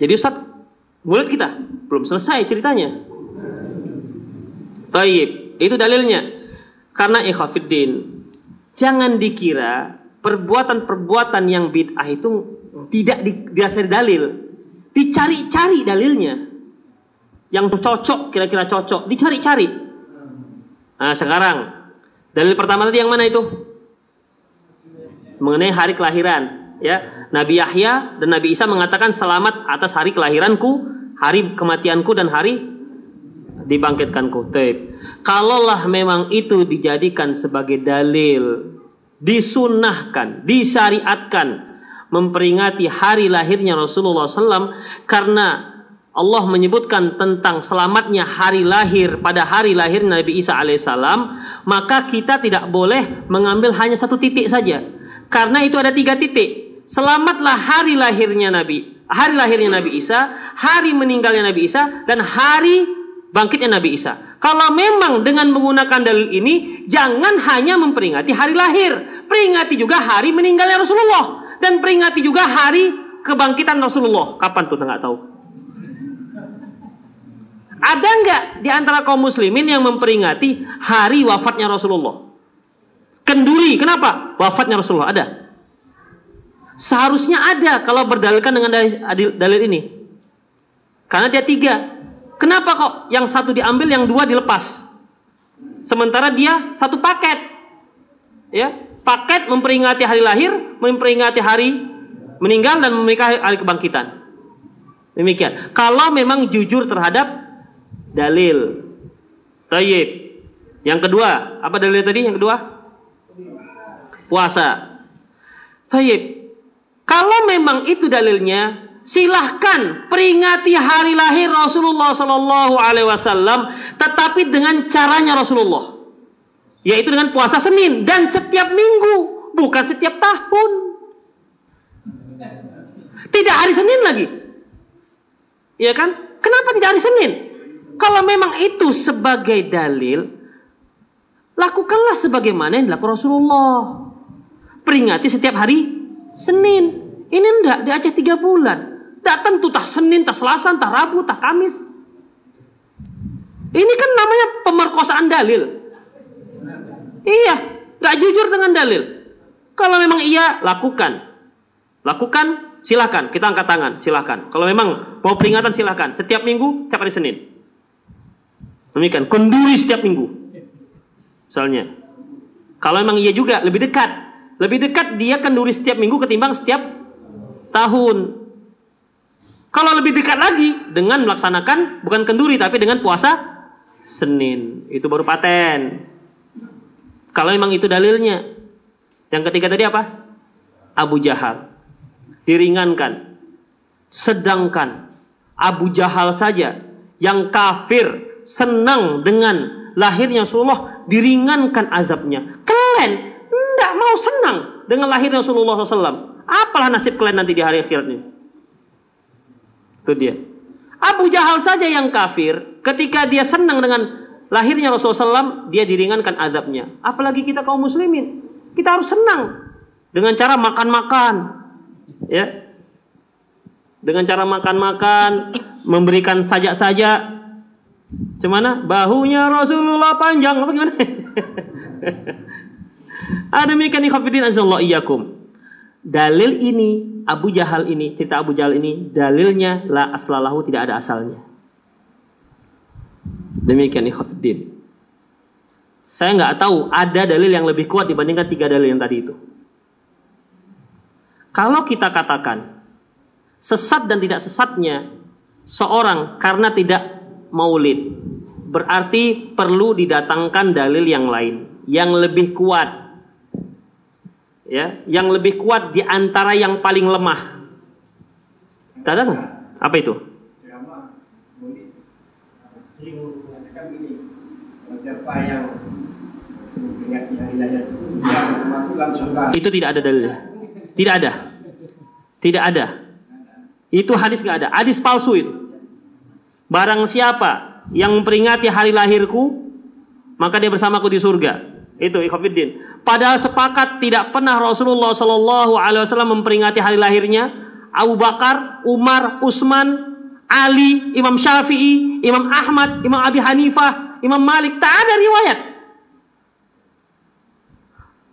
Jadi Ustaz, Mulut kita belum selesai ceritanya. Taib, itu dalilnya. Karena ikhafiddin, jangan dikira perbuatan-perbuatan yang bid'ah itu tidak didasari dalil. Dicari-cari dalilnya. Yang cocok, kira-kira cocok, dicari-cari. Nah, sekarang dalil pertama tadi yang mana itu? Mengenai hari kelahiran, ya. Nabi Yahya dan Nabi Isa mengatakan selamat atas hari kelahiranku, hari kematianku dan hari dibangkitkanku. Taib. Kalaulah memang itu dijadikan sebagai dalil, disunahkan, disyariatkan memperingati hari lahirnya Rasulullah SAW karena Allah menyebutkan tentang selamatnya hari lahir pada hari lahir Nabi Isa alaihissalam, maka kita tidak boleh mengambil hanya satu titik saja. Karena itu ada tiga titik. Selamatlah hari lahirnya Nabi, hari lahirnya Nabi Isa, hari meninggalnya Nabi Isa, dan hari bangkitnya Nabi Isa. Kalau memang dengan menggunakan dalil ini, jangan hanya memperingati hari lahir, peringati juga hari meninggalnya Rasulullah, dan peringati juga hari kebangkitan Rasulullah. Kapan tuh nggak tahu? Ada nggak di antara kaum muslimin yang memperingati hari wafatnya Rasulullah? Kenduri, kenapa? Wafatnya Rasulullah ada. Seharusnya ada kalau berdalilkan dengan dalil, dalil ini. Karena dia tiga. Kenapa kok yang satu diambil, yang dua dilepas? Sementara dia satu paket. Ya, paket memperingati hari lahir, memperingati hari meninggal dan memperingati hari kebangkitan. Demikian. Kalau memang jujur terhadap dalil. Tayyib. Yang kedua, apa dalil tadi? Yang kedua? Puasa. Tayyib. Kalau memang itu dalilnya, silahkan peringati hari lahir Rasulullah Sallallahu Alaihi Wasallam, tetapi dengan caranya Rasulullah, yaitu dengan puasa Senin dan setiap minggu, bukan setiap tahun. Tidak hari Senin lagi, ya kan? Kenapa tidak hari Senin? Kalau memang itu sebagai dalil, lakukanlah sebagaimana yang dilakukan Rasulullah. Peringati setiap hari Senin. Ini enggak di Aceh tiga bulan. Tak tentu tak Senin, tak Selasa, tak Rabu, tak Kamis. Ini kan namanya pemerkosaan dalil. Iya, nggak jujur dengan dalil. Kalau memang iya, lakukan. Lakukan, silakan. Kita angkat tangan, silakan. Kalau memang mau peringatan, silakan. Setiap minggu, setiap hari Senin. Demikian, kenduri setiap minggu. Misalnya. Kalau memang iya juga, lebih dekat. Lebih dekat dia kenduri setiap minggu ketimbang setiap tahun. Kalau lebih dekat lagi dengan melaksanakan bukan kenduri tapi dengan puasa Senin. Itu baru paten. Kalau memang itu dalilnya. Yang ketiga tadi apa? Abu Jahal. Diringankan. Sedangkan Abu Jahal saja yang kafir senang dengan lahirnya Rasulullah diringankan azabnya. Kalian tidak mau senang dengan lahirnya Rasulullah SAW. Apalah nasib kalian nanti di hari akhirat ini? Itu dia. Abu Jahal saja yang kafir, ketika dia senang dengan lahirnya Rasulullah SAW, dia diringankan azabnya. Apalagi kita kaum muslimin. Kita harus senang dengan cara makan-makan. Ya. Dengan cara makan-makan, memberikan sajak-sajak. Cemana? Bahunya Rasulullah panjang apa gimana? Ada demikian ikhafidin azallahu iyyakum. Dalil ini Abu Jahal ini, cerita Abu Jahal ini dalilnya la aslalahu tidak ada asalnya. Demikian ikhafidin. Saya nggak tahu ada dalil yang lebih kuat dibandingkan tiga dalil yang tadi itu. Kalau kita katakan sesat dan tidak sesatnya seorang karena tidak maulid, berarti perlu didatangkan dalil yang lain yang lebih kuat ya, yang lebih kuat di antara yang paling lemah. Tidak ada Apa itu? Itu tidak ada dalilnya. Tidak ada. Tidak ada. Itu hadis nggak ada. Hadis palsu itu. Barang siapa yang memperingati hari lahirku, maka dia bersamaku di surga. Itu ikhafidin. Padahal sepakat tidak pernah Rasulullah Shallallahu Alaihi Wasallam memperingati hari lahirnya Abu Bakar, Umar, Utsman, Ali, Imam Syafi'i, Imam Ahmad, Imam Abi Hanifah, Imam Malik. Tak ada riwayat.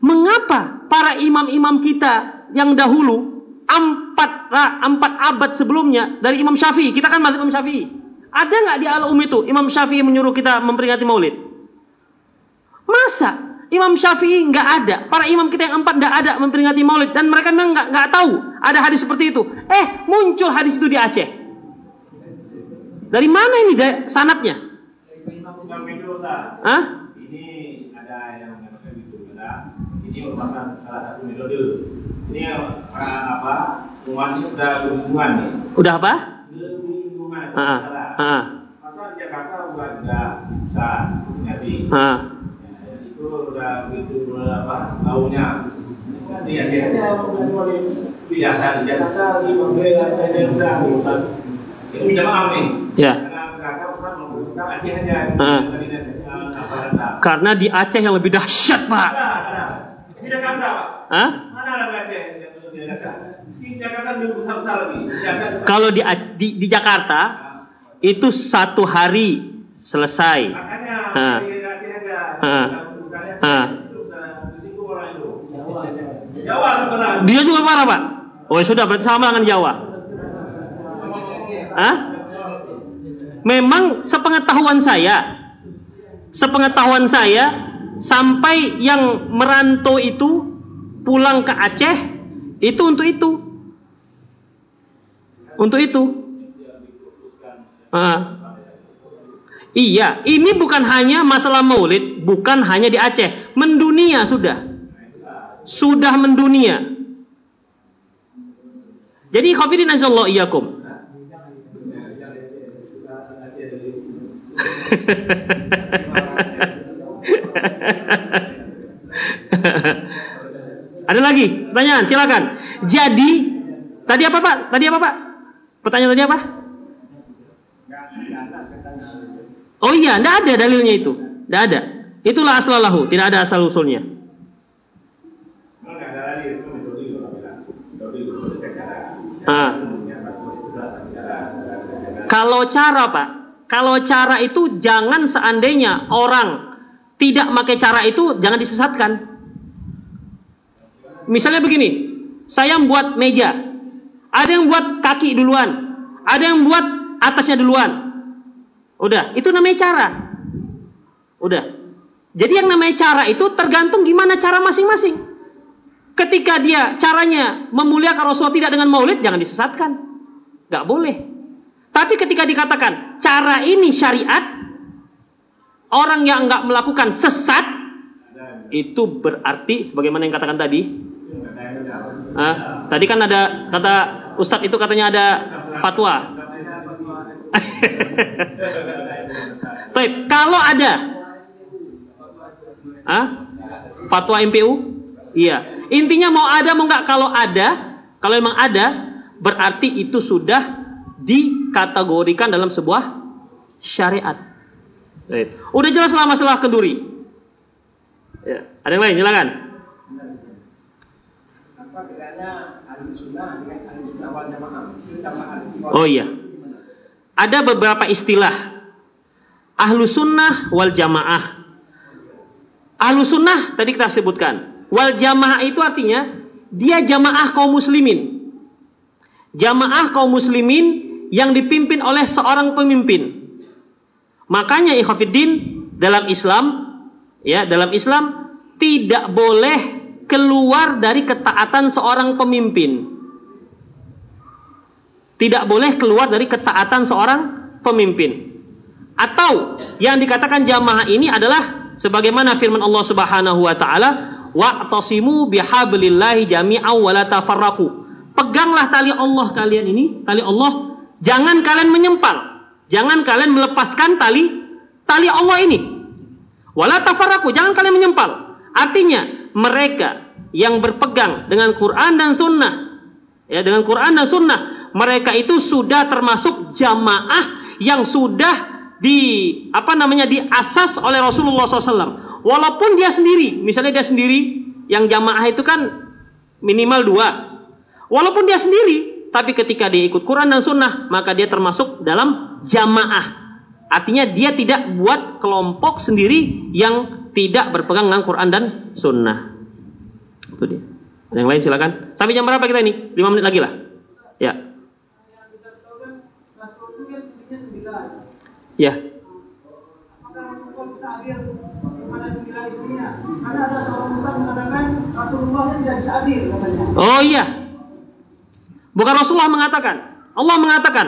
Mengapa para imam-imam kita yang dahulu empat empat abad sebelumnya dari Imam Syafi'i kita kan masih Imam Syafi'i ada nggak di al um itu Imam Syafi'i menyuruh kita memperingati Maulid masa Imam Syafi'i nggak ada para imam kita yang empat nggak ada memperingati Maulid dan mereka memang nggak nggak tahu ada hadis seperti itu eh muncul hadis itu di Aceh dari mana ini sanatnya Hah? Ini ada yang mengatakan gitu, ini merupakan salah satu metode. Ini uh, apa? Umat ini sudah berbungan nih. Udah apa? Berbungan. Ah. Masa Jakarta udah bisa jadi. Ah. Ya, itu udah begitu apa tahunya. Di Aceh aja biasa di Jakarta di ada yang urusan. Itu minta maaf nih. Ya. Aceh aja. Ah. Karena di Aceh yang lebih dahsyat, Pak. Di Jakarta, Pak. Hah? Mana ada Aceh yang di Jakarta? Di Jakarta lebih besar-besar lagi. Biasa. Kalau di, di di Jakarta itu satu hari selesai. Dia juga parah, Pak. Oh, ya sudah berarti sama dengan Jawa. Hah? Memang sepengetahuan saya, sepengetahuan saya sampai yang merantau itu pulang ke Aceh itu untuk itu. Untuk itu. Ah. Iya, ini bukan hanya masalah maulid, bukan hanya di Aceh, mendunia sudah. Sudah mendunia. Jadi khafidin azallahu iyyakum. Ada lagi pertanyaan, silakan. Jadi tadi apa Pak? Tadi apa Pak? Pertanyaan tadi apa? Oh iya, tidak ada dalilnya itu. Tidak ada. Itulah aslalahu, tidak ada asal usulnya. Ah. Kalau cara Pak, kalau cara itu jangan seandainya orang tidak pakai cara itu jangan disesatkan. Misalnya begini, saya buat meja, ada yang buat kaki duluan, ada yang buat atasnya duluan. Udah, itu namanya cara. Udah. Jadi yang namanya cara itu tergantung gimana cara masing-masing. Ketika dia caranya memuliakan Rasulullah tidak dengan maulid, jangan disesatkan. Gak boleh. Tapi ketika dikatakan cara ini syariat, orang yang nggak melakukan sesat, itu berarti sebagaimana yang katakan tadi. Tadi kan ada kata Ustadz itu katanya ada fatwa. Baik, kalau ada ah, fatwa MPU, iya. Intinya mau ada mau nggak kalau ada, kalau memang ada, berarti itu sudah dikategorikan dalam sebuah syariat. Baik. Udah jelas lah masalah kenduri. Ya, ada yang lain, silakan. Oh iya. Ada beberapa istilah. Ahlu sunnah wal jamaah. Ahlu sunnah tadi kita sebutkan. Wal jamaah itu artinya dia jamaah kaum muslimin. Jamaah kaum muslimin yang dipimpin oleh seorang pemimpin. Makanya ikhwafiddin dalam Islam ya dalam Islam tidak boleh keluar dari ketaatan seorang pemimpin. Tidak boleh keluar dari ketaatan seorang pemimpin. Atau yang dikatakan jamaah ini adalah sebagaimana firman Allah Subhanahu wa taala, "Wa'tasimu bihablillahi jami'an wa la tafarraqu." Peganglah tali Allah kalian ini, tali Allah, jangan kalian menyempal. Jangan kalian melepaskan tali tali Allah ini. Wala tafarraqu, jangan kalian menyempal. Artinya, mereka yang berpegang dengan Quran dan sunnah, ya dengan Quran dan sunnah, mereka itu sudah termasuk jamaah yang sudah di apa namanya diasas oleh Rasulullah SAW. Walaupun dia sendiri, misalnya dia sendiri, yang jamaah itu kan minimal dua. Walaupun dia sendiri, tapi ketika dia ikut Quran dan Sunnah, maka dia termasuk dalam jamaah. Artinya dia tidak buat kelompok sendiri yang tidak berpegang dengan Quran dan Sunnah. Itu dia. Yang lain silakan. Sampai jam berapa kita ini? 5 menit lagi lah. Ya. Ya. Oh iya. Bukan Rasulullah mengatakan. Allah mengatakan,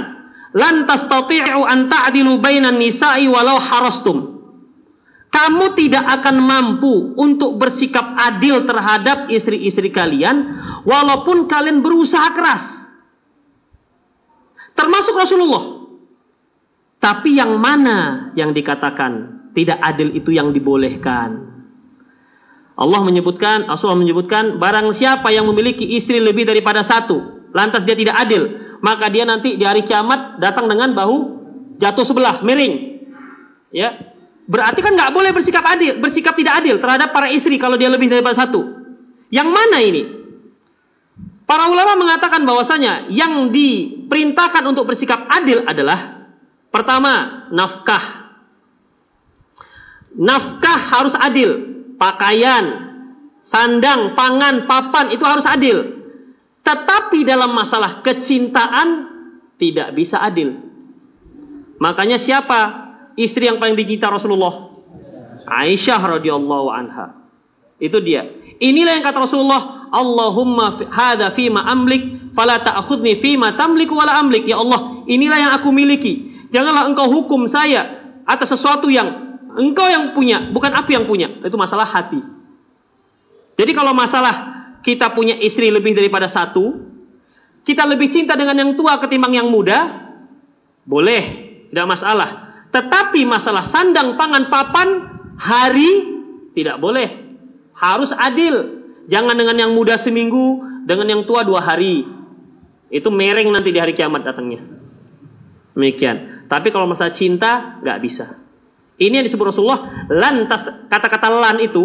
"Lan tastati'u an ta'dilu bainan nisa'i walau harastum." Kamu tidak akan mampu untuk bersikap adil terhadap istri-istri kalian walaupun kalian berusaha keras. Termasuk Rasulullah. Tapi yang mana yang dikatakan tidak adil itu yang dibolehkan? Allah menyebutkan, Rasulullah menyebutkan, barang siapa yang memiliki istri lebih daripada satu, lantas dia tidak adil, maka dia nanti di hari kiamat datang dengan bahu jatuh sebelah, miring. Ya, Berarti kan nggak boleh bersikap adil, bersikap tidak adil terhadap para istri kalau dia lebih daripada satu. Yang mana ini? Para ulama mengatakan bahwasanya yang diperintahkan untuk bersikap adil adalah pertama nafkah. Nafkah harus adil, pakaian, sandang, pangan, papan itu harus adil. Tetapi dalam masalah kecintaan tidak bisa adil. Makanya siapa istri yang paling dicinta Rasulullah? Aisyah radhiyallahu anha. Itu dia. Inilah yang kata Rasulullah, Allahumma hadza fima amlik fala ta'khudni fima tamliku wala amlik. Ya Allah, inilah yang aku miliki. Janganlah engkau hukum saya atas sesuatu yang engkau yang punya, bukan aku yang punya. Itu masalah hati. Jadi kalau masalah kita punya istri lebih daripada satu, kita lebih cinta dengan yang tua ketimbang yang muda, boleh, tidak masalah. Tetapi masalah sandang, pangan, papan, hari tidak boleh. Harus adil. Jangan dengan yang muda seminggu, dengan yang tua dua hari. Itu mereng nanti di hari kiamat datangnya. Demikian. Tapi kalau masalah cinta, nggak bisa. Ini yang disebut Rasulullah. Lantas kata-kata lan itu,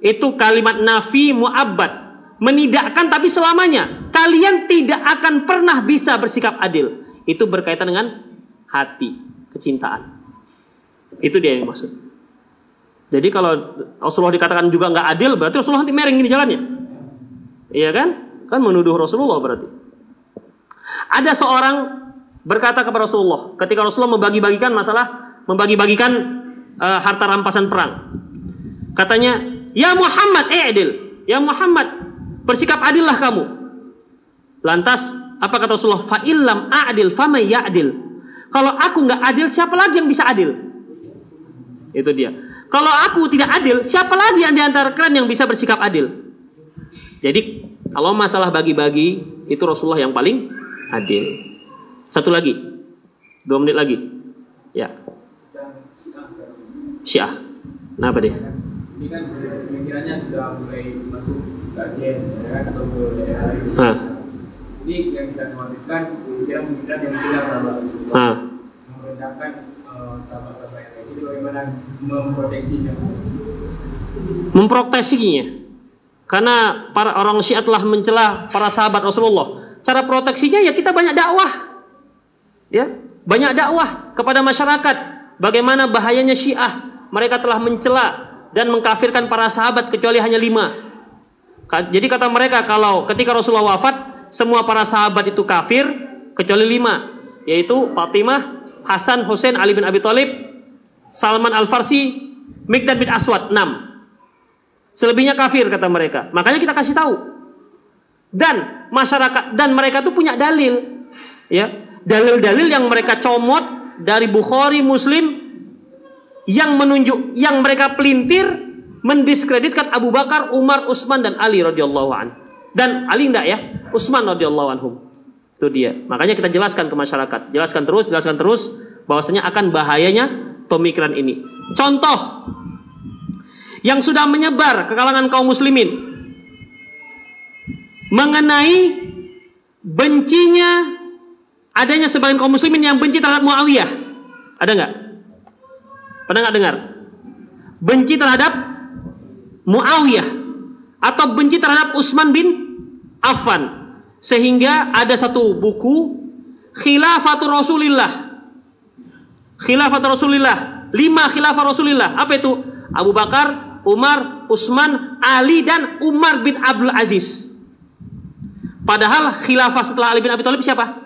itu kalimat nafi mu'abbad. Menidakkan tapi selamanya. Kalian tidak akan pernah bisa bersikap adil. Itu berkaitan dengan hati, kecintaan. Itu dia yang maksud. Jadi kalau Rasulullah dikatakan juga nggak adil, berarti Rasulullah nanti mereng ini jalannya. Iya kan? Kan menuduh Rasulullah berarti. Ada seorang berkata kepada Rasulullah ketika Rasulullah membagi-bagikan masalah membagi-bagikan uh, harta rampasan perang. Katanya, "Ya Muhammad, adil. Ya Muhammad, bersikap adillah kamu." Lantas apa kata Rasulullah? Fa illam a'dil famay ya'dil. Kalau aku nggak adil, siapa lagi yang bisa adil? Itu dia. Kalau aku tidak adil, siapa lagi yang di antara kalian yang bisa bersikap adil? Jadi kalau masalah bagi-bagi itu Rasulullah yang paling adil. Satu lagi, dua menit lagi. Ya. Syiah. Nah apa dia? Ini kan pemikirannya sudah mulai masuk kajian ya atau daerah lain. Ini yang kita khawatirkan pemikiran-pemikiran yang tidak sama. Hah. Merendahkan eh, sahabat-sahabat yang lain. Jadi bagaimana memproteksinya? memproteksinya. Karena para orang Syiah telah mencela para sahabat Rasulullah. Cara proteksinya ya kita banyak dakwah. Ya, banyak dakwah kepada masyarakat bagaimana bahayanya Syiah. Mereka telah mencela dan mengkafirkan para sahabat kecuali hanya lima. Jadi kata mereka kalau ketika Rasulullah wafat semua para sahabat itu kafir kecuali lima, yaitu Fatimah, Hasan, Hussein, Ali bin Abi Thalib, Salman Al Farsi, Mikdad bin Aswad, enam. Selebihnya kafir kata mereka. Makanya kita kasih tahu. Dan masyarakat dan mereka tuh punya dalil. Ya, dalil-dalil yang mereka comot dari Bukhari, Muslim yang menunjuk yang mereka pelintir mendiskreditkan Abu Bakar, Umar, Utsman dan Ali radhiyallahu an. Dan Ali enggak ya? Utsman radhiyallahu anhum. Itu dia. Makanya kita jelaskan ke masyarakat, jelaskan terus, jelaskan terus bahwasanya akan bahayanya pemikiran ini. Contoh yang sudah menyebar ke kalangan kaum muslimin mengenai bencinya adanya sebagian kaum muslimin yang benci terhadap Muawiyah. Ada nggak? Pernah nggak dengar? Benci terhadap Muawiyah atau benci terhadap Utsman bin Affan. Sehingga ada satu buku Khilafatul Rasulillah. Khilafatul Rasulillah. Lima khilafah Rasulillah. Apa itu? Abu Bakar, Umar, Utsman, Ali dan Umar bin Abdul Aziz. Padahal khilafah setelah Ali bin Abi Thalib siapa?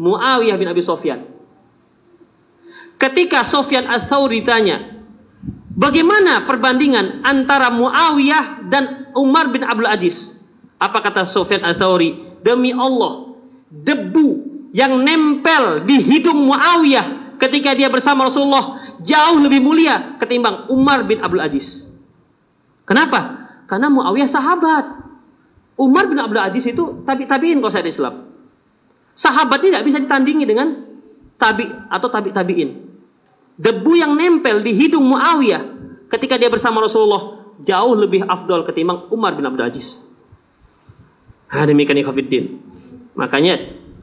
Muawiyah bin Abi Sofyan. Ketika Sofyan Ats-Tsauri ditanya, bagaimana perbandingan antara Muawiyah dan Umar bin Abdul Aziz? Apa kata Sofyan Ats-Tsauri? Demi Allah, debu yang nempel di hidung Muawiyah ketika dia bersama Rasulullah jauh lebih mulia ketimbang Umar bin Abdul Aziz. Kenapa? Karena Muawiyah sahabat. Umar bin Abdul Aziz itu tabi tabiin kalau saya Islam. Sahabat tidak bisa ditandingi dengan tabi atau tabi tabiin. Debu yang nempel di hidung Muawiyah ketika dia bersama Rasulullah jauh lebih afdol ketimbang Umar bin Abdul Aziz. Nah, demikian. Makanya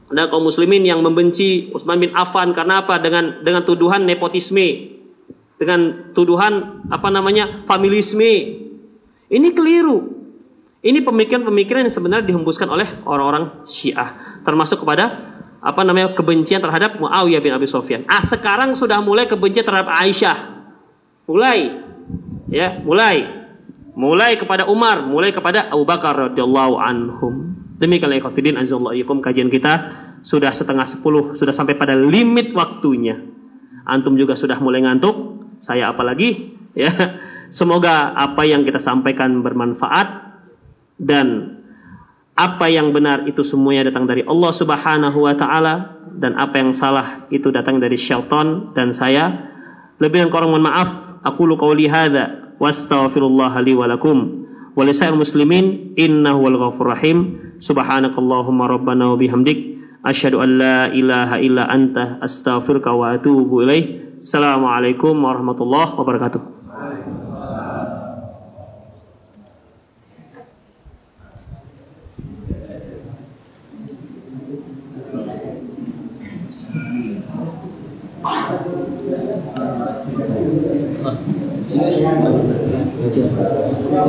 ada kaum muslimin yang membenci Utsman bin Affan karena apa? Dengan dengan tuduhan nepotisme, dengan tuduhan apa namanya? familisme. Ini keliru. Ini pemikiran-pemikiran yang sebenarnya dihembuskan oleh orang-orang Syiah, termasuk kepada apa namanya kebencian terhadap Muawiyah bin Abi Sofyan. Ah sekarang sudah mulai kebencian terhadap Aisyah. Mulai ya, mulai mulai kepada Umar, mulai kepada Abu Bakar radhiyallahu anhum. Demikianlah ikhwatiddin azzallahikum kajian kita sudah setengah sepuluh, sudah sampai pada limit waktunya. Antum juga sudah mulai ngantuk, saya apalagi ya. Semoga apa yang kita sampaikan bermanfaat dan apa yang benar itu semuanya datang dari Allah Subhanahu wa taala dan apa yang salah itu datang dari syaitan dan saya. Lebih dan kurang mohon maaf aku lu qauli hadza wastaghfirullah li wa lakum wa muslimin innahu wal ghafur rahim. Subhanakallahumma rabbana wa bihamdik asyhadu an la ilaha illa anta astaghfiruka wa atubu ilaih assalamualaikum warahmatullahi wabarakatuh Kalau